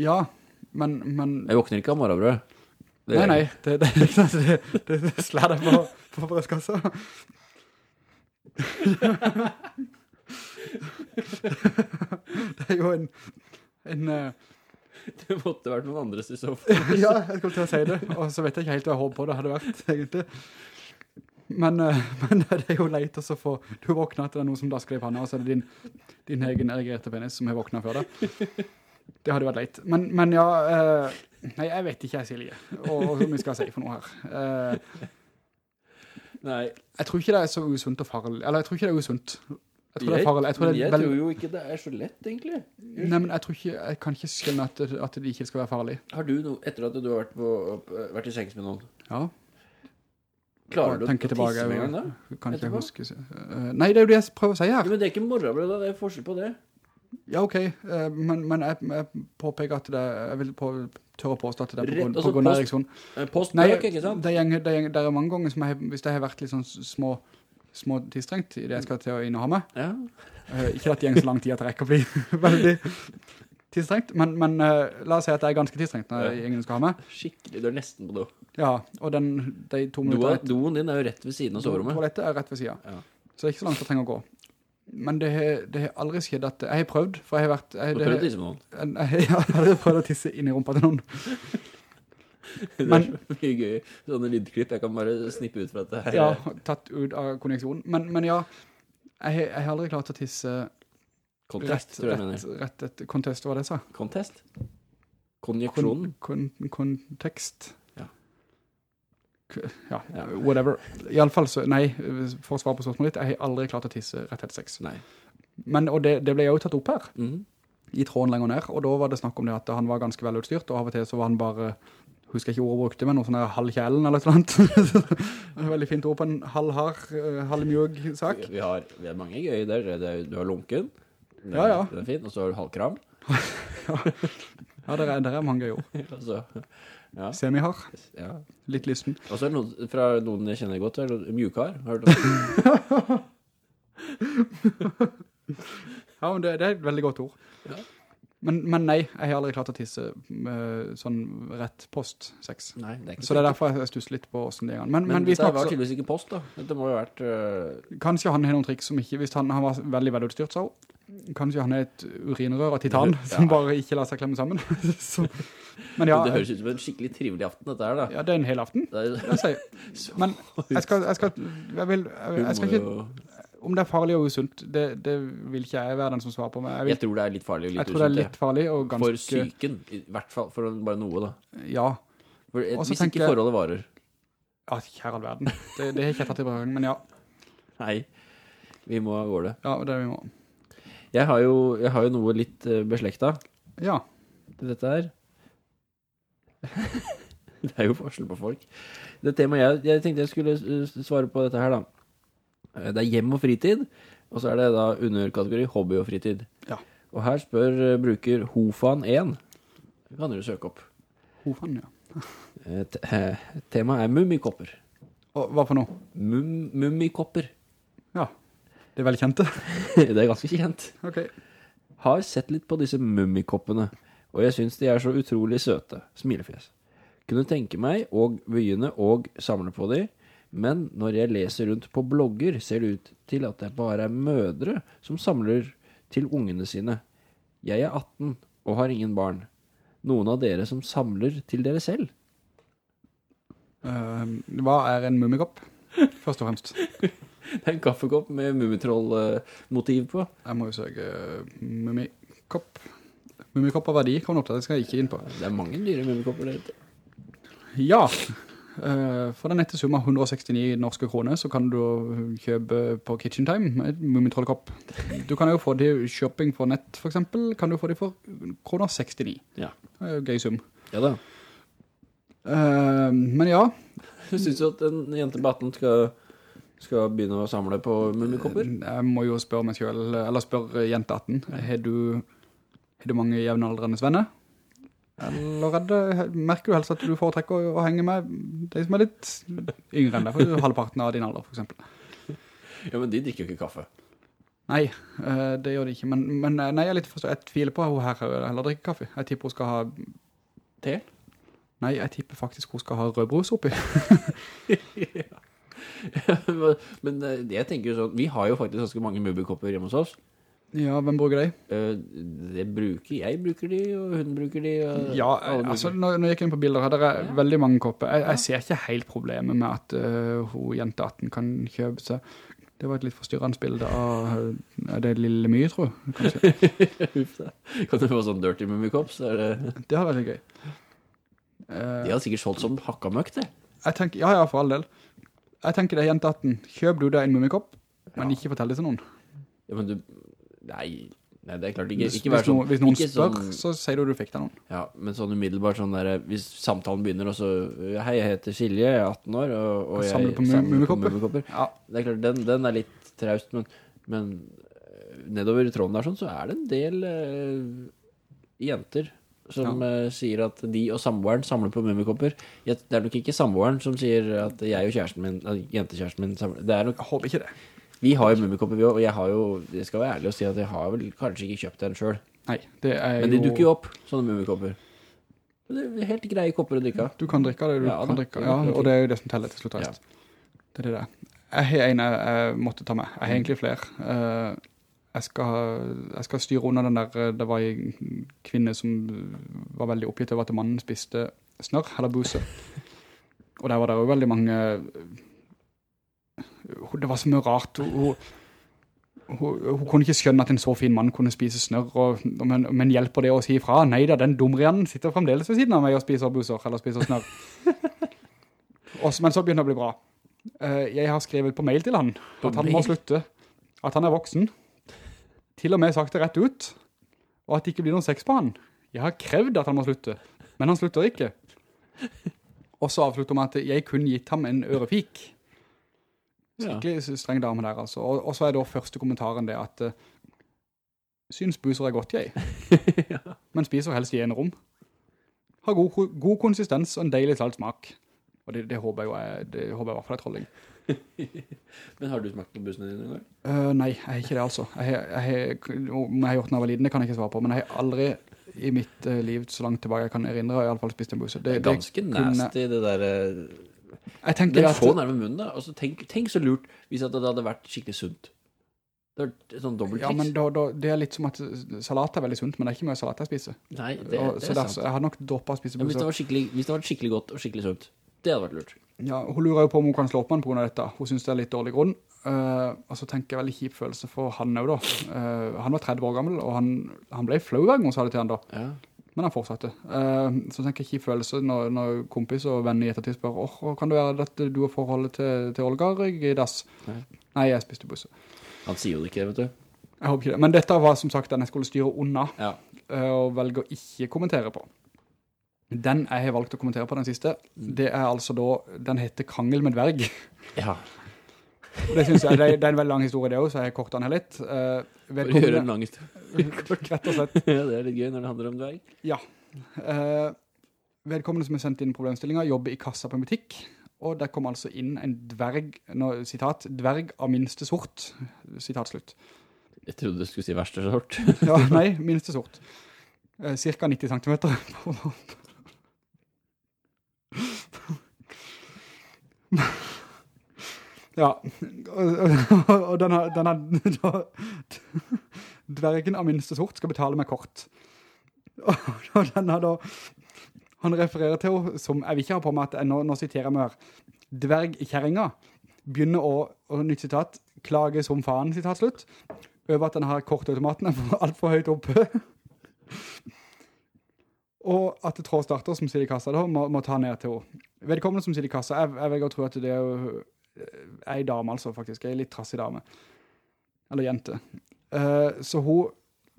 Ja, men, men Jeg våkner ikke av morgenbrød. Nei, nei, det, det, det, det, det slår deg på, på brødskassa. det er jo en, en, eh, Det måtte vært noen andres i så fall. ja, jeg skulle til å si det, og så vet jeg ikke helt hva jeg håper det hadde vært, egentlig. Men, eh, men det er jo leit å få, du våkner at det er noen som dasker deg i panna, og så er det din, din egen erigerte penis som har våknet før det. Det hadde vært leit. Men, men ja, eh, nei, jeg vet ikke jeg, Silje, og, og hva vi skal si for noe her. Eh, Nei, jeg tror ikke det er så usunt og farlig, eller jeg tror ikke det er usunt. Jeg tror det jeg, er farlig. Jeg tror det jeg er tror jo ikke det er så lett, egentlig. Nei, men jeg tror ikke, jeg kan ikke skjønne at det, at det ikke skal være farlig. Har du noe, etter at du har vært, på, vært i sengs med noen, Ja, klarer du å tisse tilbake, med en gang da? kan ikke huske. Eh, Nei, det er jo det jeg prøver å si Ja, Jo, men det er ikke morgenblad da, det er forskjell på det. Ja, ok, eh, men, men jeg, jeg påpeker at det er, jeg vil på, tørre å påstå at det er på, Rett, altså på grunn av Eriksson. Eh, Nei, ikke sant? det, gjenger, det, gjenger, det er mange ganger som jeg, hvis det har vært litt sånn små, små tidsstrengt i det jeg skal til å inn og ha med. Ja, ikke at det gjenger så lang tid at det rekker å bli veldig tidsstrengt, men, men uh, la oss si at det er ganske tidstrengt når Ja. gjengen skal ha med. skikkelig, du er nesten på do. Ja, og den, de to minutter doen din er jo rett ved siden av soverommet. Toalettet er rett ved siden. Ja. Så det er ikke så langt jeg trenger å gå. Men det har, aldri skjedd at Jeg har prøvd, for jeg har vært jeg, Du har prøvd å tisse med noen. jeg, jeg har aldri prøvd å tisse inn i rumpa til noen. Det Men- er så mye gøy. Sånne lydklipp, jeg kan bare snippe ut fra dette her. Ja, tatt ut av konjeksjonen. Men, men ja, jeg, har- jeg har aldri klart å tisse Contest, rett, tror jeg rett, mener. rett etter, kontest, hva var det jeg sa? Contest? Konjeksjonen? Kon, kon, kontekst. Ja. Ja, Ja. whatever. I alle fall så, nei, for å svare på spørsmålet ditt, jeg har aldri klart å tisse rett etter sex. Nei. Men, og det, det ble jo tatt opp her. Mhm. i tråden lenger ned, og da var det snakk om det at han var ganske velutstyrt, og av og til så var han bare, husker jeg ikke ordet brukte, men noe sånn halvkjelen eller noe sånt. veldig fint ord på en halvhard, eh, halvmjøg sak. Vi har, vi har mange gøye der. Er, du har lunken. Den, Ja, ja. Den er fin. Og så har du halvkram. Ja, det er, der er mange ord. altså, så, ja, Semihard, ja. litt lysten. Og så er det noen, fra noen jeg kjenner godt, er det mjukar. Har du hørt om? Ja, men det, det er et veldig godt ord. Ja. Men, men nei, jeg har aldri klart å tisse sånn rett post sex. Nei, det Så det er derfor jeg stusser litt på hvordan det er. Men, men, Men, vi dette var tydeligvis ikke post, da. Dette må jo ha vært Uh... kanskje han har noen triks som ikke, hvis han, han var veldig velutstyrt så, kanskje han er et urinrør av titan, Ja. som bare ikke lar seg klemme sammen. så, men ja, Det høres ut som en skikkelig trivelig aften, dette her, da. ja, det er en hel aften. Jeg. Men jeg skal, jeg skal, jeg vil, jeg, jeg skal ikke, om det er farlig og usunt, det, det vil ikke jeg være den som svarer på, meg. jeg, vil, Jeg tror det er litt farlig og jeg litt tror det er usunt, litt farlig og ganske... For syken, i hvert fall, for bare noe, da. Ja, For, et- hvis ikke jeg- forholdet varer. ja kjære all verden. Det, det har ikke jeg tatt i beregning, men ja, Nei, vi må gå det. ja, det vi må. Jeg har jo, jeg har jo noe litt uh, beslekta Ja, til dette her. det er jo forskjell på folk. Det temaet jeg, jeg tenkte jeg skulle svare på dette her da. Eh, Det er hjem og fritid, og så er det da underkategori hobby og fritid. Ja. Og her spør uh, bruker Hofan1. Det kan dere søke opp. hofan, ja. Eh, te- eh, Temaet er mummikopper. Hva for noe? Mum, mummikopper. Det er veldig kjente. det er ganske kjent. Ok. Har sett litt på disse mummikoppene, og jeg synes de er så utrolig søte. Smilefjes. Kunne tenke meg og begynne og samle på de, men når jeg leser rundt på blogger, ser det ut til at det bare er mødre som samler til ungene sine. Jeg er 18 og har ingen barn. Noen av dere som samler til dere selv? Eh, hva er en mummikopp? Først og fremst. Det er en kaffekopp med mumitroll-motiv på. Jeg må jo søke mumikopp. Mumikopp Mummikopp av verdi kan man oppta, det skal jeg ikke inn på. Det er mange dyre mumikopper der ute. Ja, eh, for den nette summa 169 norske kroner så kan du kjøpe på Kitchen Time med mumitroll-kopp. Du kan jo få de shopping for nett for eksempel, kan du få det for kroner 69. Ja. Det er jo gøy sum. Ja da. Eh, men ja, Du synes jo at en jente på 18 skal, skal begynne å samle på mummikopper? jeg må jo spørre meg selv, eller spørre jente 18, har du, har du mange jevnaldrende venner? Eller er det, merker du helst at du foretrekker å, å henge med de som er litt yngre enn deg, for halvparten av din alder for eksempel. Ja, men de drikker jo ikke kaffe. Nei, eh, det gjør de ikke, men, men eh, nei, jeg er litt forstått. jeg tviler på at hun her heller drikker kaffe. Jeg tipper hun skal ha, Te? nei, jeg tipper faktisk hun skal ha rødbrus oppi. men eh, jeg tenker jo sånn, vi har jo faktisk ganske mange mubikopper hjemme hos oss. Ja, hvem bruker de? Eh, det bruker jeg, bruker de, og hun bruker de. Ja, altså, når, når jeg gikk inn på bilder her, det er veldig mange kopper. Jeg, jeg ser ikke helt problemet med at uh, hun jente 18 kan kjøpe seg. Det var et litt forstyrrende bilde av det lille mye, tror jeg, kanskje. Uff da. Kan du få sånn dirty mummikopp, så er det... Det har vært litt gøy. De hadde sikkert solgt som hakka møkk, det. jeg tenker, ja, ja, for all del. Jeg tenker det, jente 18, kjøp du deg en mummikopp, men ikke fortell det til noen. Ja, men du... Nei, nei det er klart ikke. Hvis, Ikke hvis, sånn... hvis noen spør, sånn- så sier du du fikk deg noen. Ja, men sånn umiddelbart sånn der, hvis samtalen begynner, og så, hei, jeg heter Silje, jeg er 18 år, og, og jeg samler på mummikopper. Ja, Det er klart, den, den er litt traust, men, men eh, nedover i tråden der sånn, så er det en del eh, jenter som ja. sier at de og samboeren samler på mummikopper. Det er nok ikke samboeren som sier at jeg og kjæresten min, eh, jentekjæresten min samler. Det er nok, jeg håper ikke det. vi har jo mummikopper vi også, og jeg har jo, jeg skal være ærlig og si at jeg har vel kanskje ikke kjøpt den selv. Nei, det er Men de dukker jo opp, sånne mummikopper. Det er helt greie kopper å drikke. Du kan drikke det, du Ja, kan drikke, ja, og det er jo det som teller til slutt. Ja. Det er det der. Jeg har en jeg, jeg måtte ta med. Jeg har egentlig flere. Jeg, skal, jeg skal styre under den der, eh, det var en kvinne som var veldig oppgitt over at mannen spiste snørr, eller buse. Og der var det jo veldig mange, det var så mye rart. Hun, hun, hun, kunne ikke skjønne at en så fin mann kunne spise snørr, og, men, men hjelper det å si ifra? Nei da, den dumrianen sitter fremdeles ved siden av meg og spiser buser, eller spiser snørr. Men så begynner det å bli bra. Eh, jeg har skrevet på mail til han at han må slutte. At han er voksen. Til og med sagt det rett ut. Og at det ikke blir noen sex på han. Jeg har krevd at han må slutte, men han slutter ikke. Og så avslutter man at jeg kunne gitt ham en ørefik. Skikkelig streng dame der, altså. Og, og så er da første kommentaren det at uh, syns buser er godt, jeg. Men spiser helst i en rom. Har god, god konsistens og en deilig salt smak. Og det, det håper jeg jo er, det håper jeg i hvert fall er trolling. Men har du smakt på bussene dine noen gang? Uh, nei, jeg har ikke det altså. Jeg, har- jeg, har- om jeg har gjort noe jeg var liten, det kan jeg ikke svare på, men jeg har aldri i mitt uh, liv, så langt tilbake jeg kan erindre, i alle fall spist en busse. Det er ganske kunne- nasty, det der... eh, Jeg tenker at... få nærme munnen da. Altså, tenk, tenk så lurt hvis det hadde vært skikkelig sunt. Det er sånn dobbelt Ja, men da, da, det er litt som at salat er veldig sunt, men det er ikke mye salat jeg spiser. Nei, det, og, det så er sant. jeg har nok droppet å spise Ja, hvis, det var skikkelig, hvis det var skikkelig godt og skikkelig sunt, det hadde vært lurt. Ja, hun lurer jo på om hun kan slå opp han på grunn av dette. Hun synes det er litt dårlig grunn. Uh, og så tenker jeg veldig kjip følelse for han også da. Uh, han var 30 år gammel, og han, han ble flau hver gang hun sa det til han da. Ja. Men han fortsatte. Uh, så tenker jeg kjip følelse når, når kompis og venner i ettertid spør, åh, kan det være at du har forholdet til, til Olga Rygg i dass? Nei. Nei, jeg spiste busse. Han sier jo det ikke, vet du. Jeg håper ikke det. Men dette var som sagt den jeg skulle styre unna, Ja. og velge å ikke kommentere på. Den jeg har valgt å kommentere på den siste, det er altså da, den heter Krangel med dverg. Ja. Det synes jeg, det er, det er en veldig lang historie det også, så jeg kortet den her litt. Uh, For gjør den en lang historie. rett og slett, ja, det er litt gøy når det handler om dverg. ja. Uh, vedkommende som har sendt inn problemstillinger jobber i kassa på en butikk, og der kom altså inn en dverg, no, sitat, dverg av minste sort, sitat slutt. Jeg trodde du skulle si verste sort. Ja, nei, minste sort. Uh, cirka 90 centimeter. ja, og, denne, denne dvergen av minste sort skal betale med kort. Og denne da, han refererer til henne som, jeg vil ikke ha på meg at, nå, nå siterer jeg meg her, dvergkjæringa begynner å, og nytt sitat, klage som faen, sitat slutt, over at denne kortautomaten er for- alt for høyt oppe. Og at trå starter som sitter i kassa da, må, må ta ned til henne. Vedkommende som sitter i kassa, jeg, jeg velger å tro at det er eh, ei dame altså faktisk, ei litt trassig dame. Eller jente. Uh, så hun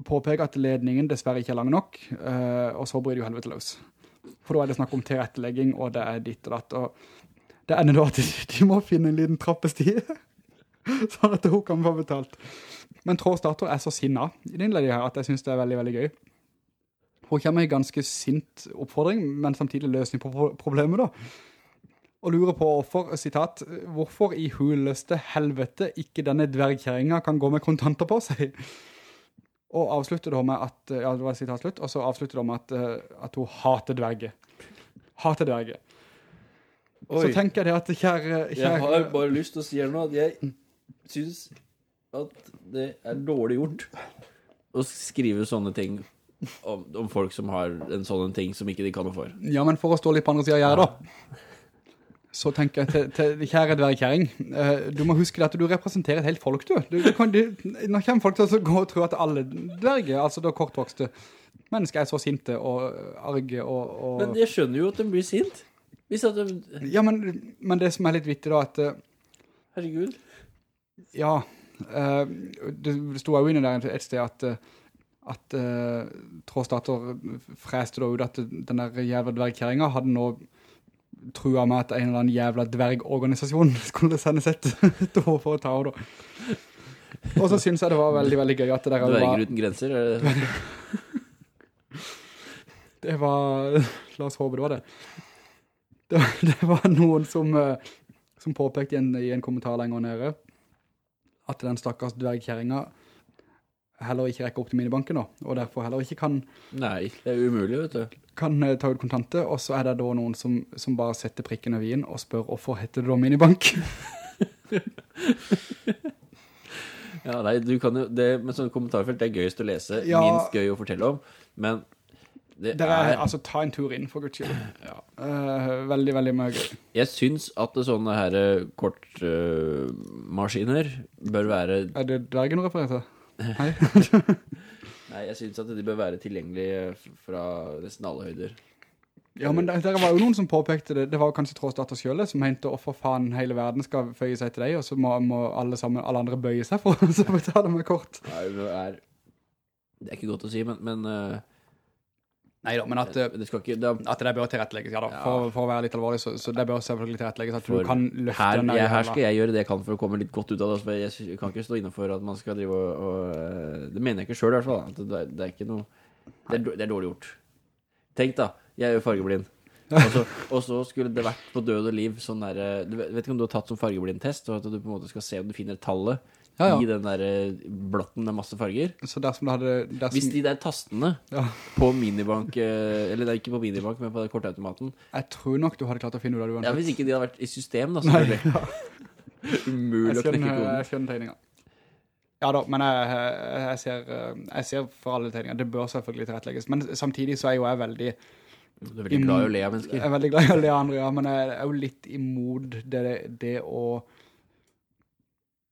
påpeker at ledningen dessverre ikke er lang nok, uh, og så bryr det jo helvete løs. For da er det snakk om tilrettelegging, og det er ditt og datt, og det ender da at de, må finne en liten trappestie, sånn at hun kan få betalt. Men Trå Stator er så sinna i den her, at jeg synes det er veldig, veldig gøy. Hun kommer med en ganske sint oppfordring, men samtidig løsning på problemet da. Og lurer på hvorfor, sitat, hvorfor i huleste helvete ikke denne dvergkjæringa kan gå med kontanter på seg. Og avslutter da med at, ja, det var sitat slutt, og så avslutter da med at, eh, at hun hater dverget. Hater dverge. Så tenker jeg det at kjære, Jeg har bare lyst til å si her nå at jeg synes at det er dårlig gjort å skrive sånne ting om, om folk som har en sånn ting som ikke de kan noe for. Ja, men for å stå litt på andre siden av gjerdet da, så tenker jeg til, til kjære dvergkjæring, uh, du må huske at du representerer et helt folk, du. du, du, kan, du nå kommer folk til å gå og tro at alle dverger, altså da kortvokste mennesker er så sinte og arge og... og... Men jeg skjønner jo at de blir sint. De... Ja, men, men det som er litt vittig da, at... Uh, Herregud. Ja, uh, det stod sto jo inne der et sted at, eh, at uh, Tråstater freste da ut at den der jævla dvergkjæringa hadde nå trua med at en eller annen jævla dvergorganisasjon skulle sendes et, år for å ta henne da. Og så synes jeg det var veldig, veldig gøy at det der Dverger var, uten grenser. er det- det var, la oss håpe det var det. Det, var- det var noen som, eh, som påpekte i en, i en kommentar lenger nede, at den stakkars dvergkjæringa heller ikke rekker opp til minibanken nå, og derfor heller ikke kan, Nei, det er umulig, vet du. kan uh, ta ut kontanter, og så er det da noen som, som bare setter prikken over i-en og spør hvorfor heter det da minibank? Ja, nei, du kan jo, det, med sånne kommentarfelt, det er gøyest å lese, Ja. minst gøy å fortelle om, men det det er, er, altså, ta en tur inn, for guds skyld. Eh, veldig, veldig mye gøy. jeg synes at sånne her kortmaskiner uh, bør være, Er det dvergen du refererer til? Nei? nei, jeg synes at de bør være tilgjengelige fra nesten alle høyder. Ja, men det, der var jo noen som påpekte det. Det var kanskje Trådsdatter selv som mente, å for faen, hele verden skal føye seg til deg, og så må, må alle sammen, alle andre bøye seg for å ta det med kort. Nei, det er, det er ikke godt å si, men, men eh, Nei da, men at, ikke, er, at det bør tilrettelegges, ja da. Ja. For, for å være litt alvorlig, så, så det bør selvfølgelig tilrettelegges at For du kan løfte her, den jeg, her skal jeg gjøre det jeg kan for å komme litt godt ut av det. altså, for Jeg kan ikke stå innenfor at man skal drive og, og eh, Det mener jeg ikke selv i hvert fall. Det, det er ikke noe det er, det er dårlig gjort. Tenk da, jeg er jo fargeblind. Og så, og så skulle det vært på død og liv sånn der eh, Du vet ikke om du har tatt sånn fargeblindtest, og at du på en måte skal se om du finner tallet Ja, ja. i den der blotten med masse farger. Så dersom du hadde... Dersom, Hvis de der tastene ja, på minibank eh, Eller det er ikke på minibank, men på kortautomaten jeg tror nok du hadde klart å finne ut av det Ja, hvis ikke de hadde vært i system, da, selvfølgelig. Umulig å knekke koden. jeg skjønner tegninga. Ja da, men jeg, jeg, ser, eh, jeg ser for alle tegninger. Det bør selvfølgelig tilrettelegges. Men samtidig så er jo jeg veldig, Du er veldig glad i å le av jeg er veldig glad i å le av andre, ja, men jeg er jo litt imot det, det å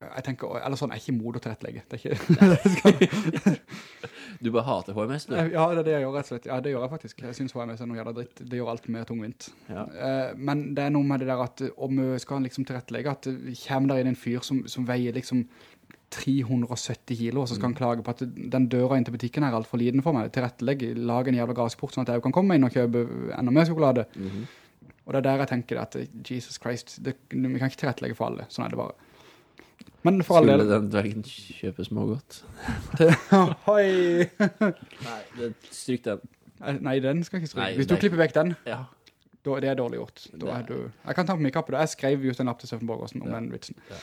jeg tenker, eller sånn, jeg er ikke mod å tilrettelegge. Det er ikke, Du bare hater HMS, du. ja, det det jeg gjør rett og slett. Ja, det gjør jeg faktisk. Jeg synes HMS er noe jævla dritt. Det gjør alt mer tungvint. Ja. Eh, men det er noe med det der at om vi skal liksom tilrettelegge, at kommer der inn en fyr som, som veier liksom 370 kilo, og så skal han klage på at den døra inn til butikken er alt for liten for meg. Tilrettelegge, lage en jævla gaseport sånn at jeg kan komme inn og kjøpe enda mer sjokolade. Mhm. Og det er der jeg tenker at Jesus Christ, det, vi kan ikke tilrettelegge for alle. Sånn er det bare. Men for all Skulle del. den dvergen kjøpe smågodt? Hoi! Nei, det, stryk den. Nei, den skal ikke stryke. Nei, Hvis du nei. klipper vekk den, Ja. da, det er dårlig gjort. Er du, jeg kan ta på meg kappet. Jeg skrev just en lapp til Steffen Borgårdsen om Ja. den vitsen. Ja.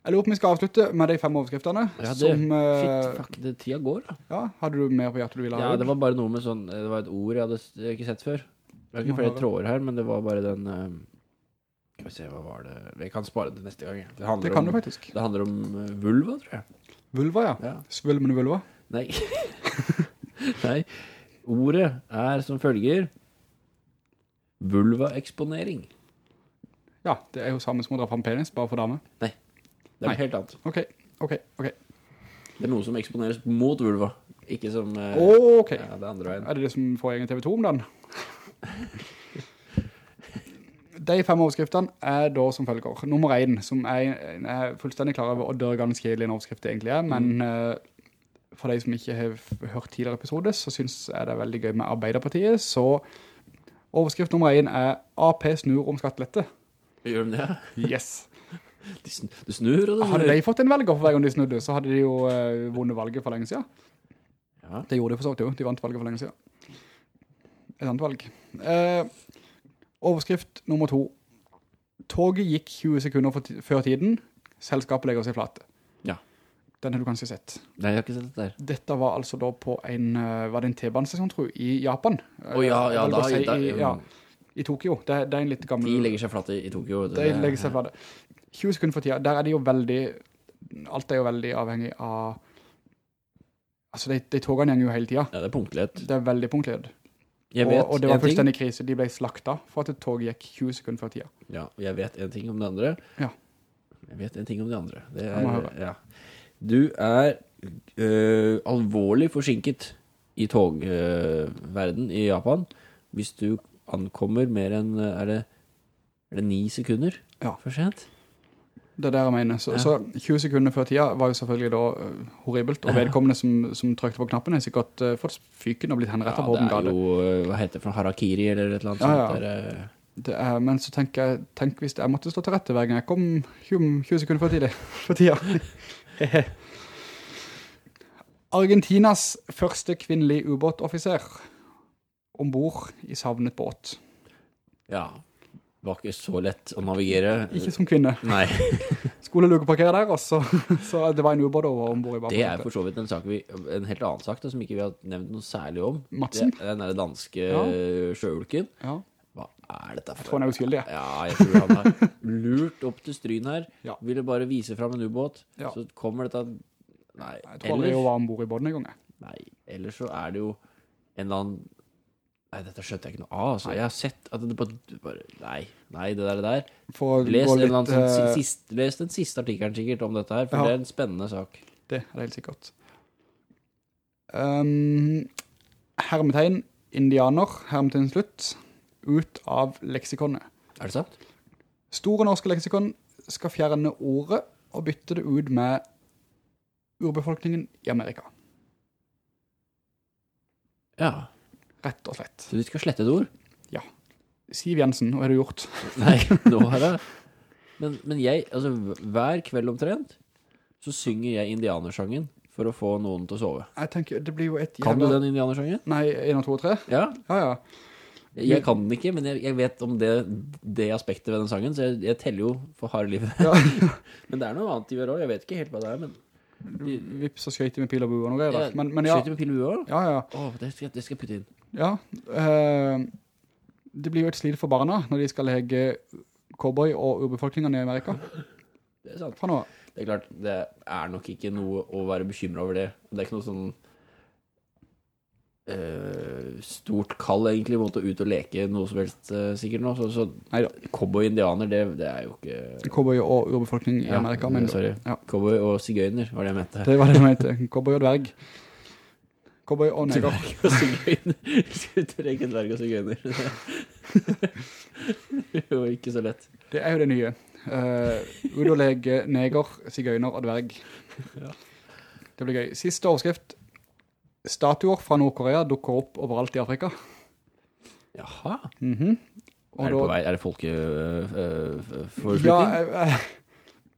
Jeg lurer på om vi skal avslutte med de fem overskriftene. Ja, det, som, eh, shit, fuck, det, tida går da. ja, hadde du mer på hjertet du ville ha? Ja, det var bare noe med sånn, det var et ord jeg hadde ikke sett før. Det var ikke flere tråder her, men det var bare den, eh, skal vi se, hva var det? Vi kan spare det neste gang. Det Det kan om, du faktisk. Det handler om eh, vulva, tror jeg. Vulva, ja. Ja. Svulmende vulva. Nei. Nei. Ordet er som følger vulvaeksponering. Ja, det er jo samme som å dra fram penis, bare for dame. Nei, Det er noe helt annet. Ok, ok, ok. Det er noe som eksponeres mot vulva, ikke som eh, Ok. ja, det andre veien. Er det det som får egen TV2 om den? De fem overskriftene er da som følger. Nummer 1, som er, jeg er fullstendig klar over, og dør ganske kjedelig en overskrift egentlig er, men eh, for de som ikke har hørt tidligere episoder, så synes jeg det er veldig gøy med Arbeiderpartiet, så overskrift nummer 1 er AP snur om skattelette. Gjør de det? Yes. De sn du snur du Hadde de fått en velger for hver gang de snudde, så hadde de jo uh, vunnet valget for lenge siden. Ja. Det gjorde de for så vidt jo. De vant valget for lenge siden. Et annet valg. Eh, overskrift nummer to. Toget gikk 20 sekunder før tiden. Selskapet legger seg flate. Ja. Den har du kanskje sett. Nei, jeg har ikke sett det der. Dette var altså da på en, eh, var det en T-banestasjon, tror jeg, i Japan. Å ja, Eh, ja, da, si da i, ja, i Tokyo. Det, det er en litt gammel... De legger seg flatt i, Tokyo. Det. De legger seg flate. 20 sekunder for tida, der er de jo veldig alt er jo veldig avhengig av, altså de, de togene gjenger jo hele tiden. Ja, det er punktlighet. Det er veldig punktlighet. Jeg Og, vet og det var fullstendig krise. De ble slakta for at et tog gikk 20 sekunder før tida. Ja, jeg vet en ting om det andre. Ja. Jeg vet en ting om det andre. Det er, ja. Du er øh, alvorlig forsinket i togverden i Japan hvis du ankommer mer enn, øh, er det, er det ni sekunder Ja. for sent? Det er det jeg mener. Så, Ja. så 20 sekunder før tida var jo selvfølgelig da uh, horribelt, og vedkommende som, som trykte på knappen er sikkert uh, fått fyken og blitt henrettet på det er jo, øh, hva heter det for harakiri eller et eller annet Ja, ja. sånt. Der, uh... Er, men så tenker jeg, tenk hvis jeg måtte stå til rette hver gang jeg kom 20, 20 sekunder før tida. For tida. Argentinas første kvinnelige ubåtoffiser ombord i savnet båt. ja, var ikke så lett å navigere. Ikke som kvinne. Nei, Skolelukeparkerer der, og så, så det var en ubåt over ombord i det er for så vidt en, sak vi, en helt annen sak da, som ikke vi har nevnt noe særlig om. Madsen? Det den der danske Ja. sjøulken. Ja, Hva er dette for? jeg tror han er uskyldig. ja. Ja, jeg tror han har lurt opp til Stryn her. Ja. Ville bare vise frem en ubåt. Ja. Så kommer dette Nei, Jeg tror aldri hun ellers, var ombord i båten en gang. jeg. nei, ellers så er det jo en eller annen Nei, dette skjønte jeg ikke noe av. Altså. Jeg har sett at det bare, bare Nei, nei, det der, det der. Les, litt, annen sånn, eh, sist, les den siste artikkelen sikkert om dette her, for Ja. det er en spennende sak. Det er det helt sikkert. Um, hermetegn, indianer, hermetegn slutt, ut av leksikonet. Er det sant? Store norske leksikon skal fjerne ordet og bytte det ut med urbefolkningen i Amerika. Ja. Rett og slett. Så du skal slette et ord? Ja. Siv Jensen, hva har du gjort? Nei, nå har jeg men, men jeg, altså hver kveld omtrent Så synger jeg indianersangen For å få noen til å sove Jeg tenker, det blir jo et Kan du den indianersangen? Nei, 1 2 og 3? Ja, Ja, ja. jeg, kan den ikke Men jeg, jeg vet om det, det aspektet ved den sangen Så jeg, jeg teller jo for harde livet ja. Men det er noe annet de gjør også Jeg vet ikke helt hva det er Men Vips og skøyte med pil og bue og noe greier der. Men, men ja, Skjøter med pil og bue også? ja, ja. Åh, det skal, det skal jeg putte inn Ja, eh, det blir jo et slid for barna når de skal lege cowboy og urbefolkningen i Amerika. Det er sant For nå. Det er klart, det er nok ikke noe å være bekymret over det. Det er ikke noe sånn eh, stort kall egentlig mot å ut og leke noe som helst eh, sikkert nå. Så, så Neida. cowboy-indianer, det, det er jo ikke... Cowboy og urbefolkning i Ja, Amerika. Men, sorry. Ja. Cowboy og sigøyner var det jeg mente. det var det jeg mente. Cowboy og dverg. Cowboy og neger. Dverg og sigøyner. Og dverg og sigøyner. det var ikke så lett. Det er jo det nye. Uh, ut neger, sigøyner og dverg. Det blir gøy. Siste overskrift. Statuer fra Nordkorea dukker opp overalt i Afrika. Jaha. Mm -hmm. Er det på da- vei? Er det folkeforslutning? Ja, eh, eh,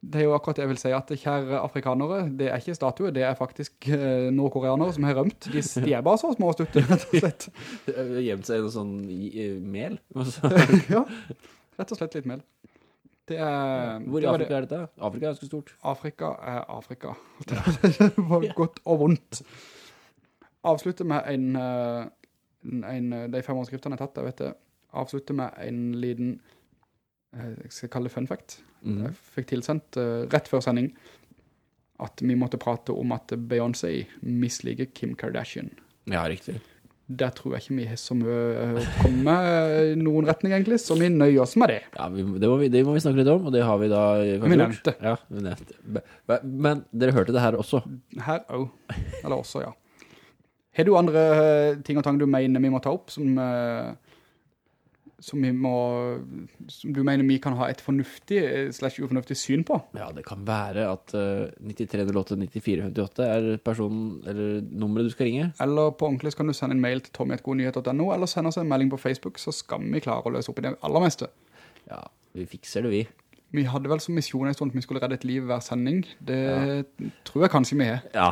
det er jo akkurat det jeg vil si, at kjære afrikanere, det er ikke statue, det er faktisk eh, nordkoreanere som har rømt. De, de er bare så små og stutte, rett og slett. Gjemt seg noe sånn mel? Ja, rett og slett litt mel. Det er... Hvor i det Afrika det. Afrika er dette? Afrika er ganske stort. Afrika er Afrika. Det var godt og vondt. Avslutte med en, eh, en, en de fem overskriftene jeg har tatt, jeg vet det. Avslutte med en liten, eh, jeg skal kalle det fun fact. Mm. Jeg fikk tilsendt eh, rett før sending at vi måtte prate om at Beyoncé misliker Kim Kardashian. Ja, riktig. Der tror jeg ikke vi har så mye kommet i noen retning egentlig, så vi nøyer oss med det. Ja, vi, det, må vi, det må vi snakke litt om, og det har vi da Vi nevnte. Ja, vi nevnte. Men, men dere hørte det her også. Her også. Eller også, ja. Har du andre eh, ting og tang du mener vi må ta opp, som, eh, som vi må, som du mener vi kan ha et fornuftig eh, slash ufornuftig syn på? Ja, det kan være at uh, 9308-9458 er personen, eller nummeret du skal ringe. Eller på ordentlig så kan du sende en mail til tommy.godnyhet.no, eller sende oss en melding på Facebook, så skal vi klare å løse opp i det allermeste. Ja, vi fikser det vi. Vi hadde vel som misjon en stund at vi skulle redde et liv hver sending. Det tror jeg kanskje vi er. Ja,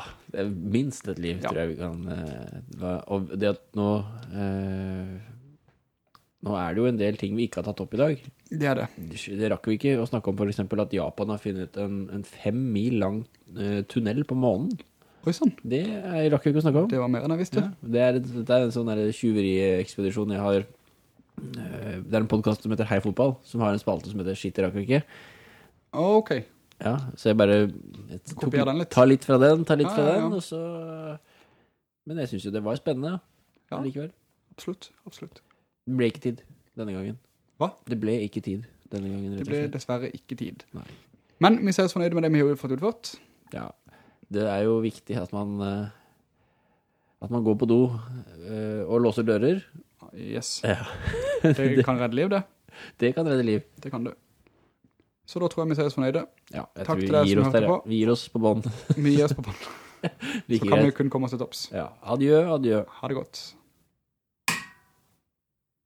minst et liv, Ja. tror jeg vi kan. eh, og det at nå... eh, nå er det jo en del ting vi ikke har tatt opp i dag. Det er det. Det rakk vi ikke å snakke om for eksempel at Japan har funnet en, en fem mil lang eh, tunnel på månen. Oi sånn. Det er, rakk vi ikke å snakke om. det var mer enn jeg visste. Ja, det, er, det er en sånn tjuveriekspedisjon jeg har eh, Det er en podcast som heter Hei Fotball Som har en spalte som heter Shit, jeg rakk ikke Ok, Ja, så jeg bare Kopier den litt. Ta litt fra den, ta litt Ja, fra ja. den, og så Men jeg synes jo det var spennende, Ja. likevel. Absolutt, absolutt. Det ble ikke tid denne gangen. Hva? Det ble ikke tid denne gangen, Det ble dessverre ikke tid. Nei. Men vi ser oss fornøyde med det vi har fått utført. Ja, det er jo viktig at man eh, at man går på do eh, og låser dører. Yes. Ja. Det kan redde liv, det. Det kan redde liv. Det kan du. Så da tror jeg vi ser oss fornøyde. Ja, jeg Takk tror vi gir oss der, på. Vi gir oss på bånd. Vi gir oss på bånd. Så kan vi kun komme oss til topps. Ja, adjø, adjø. Ha det godt.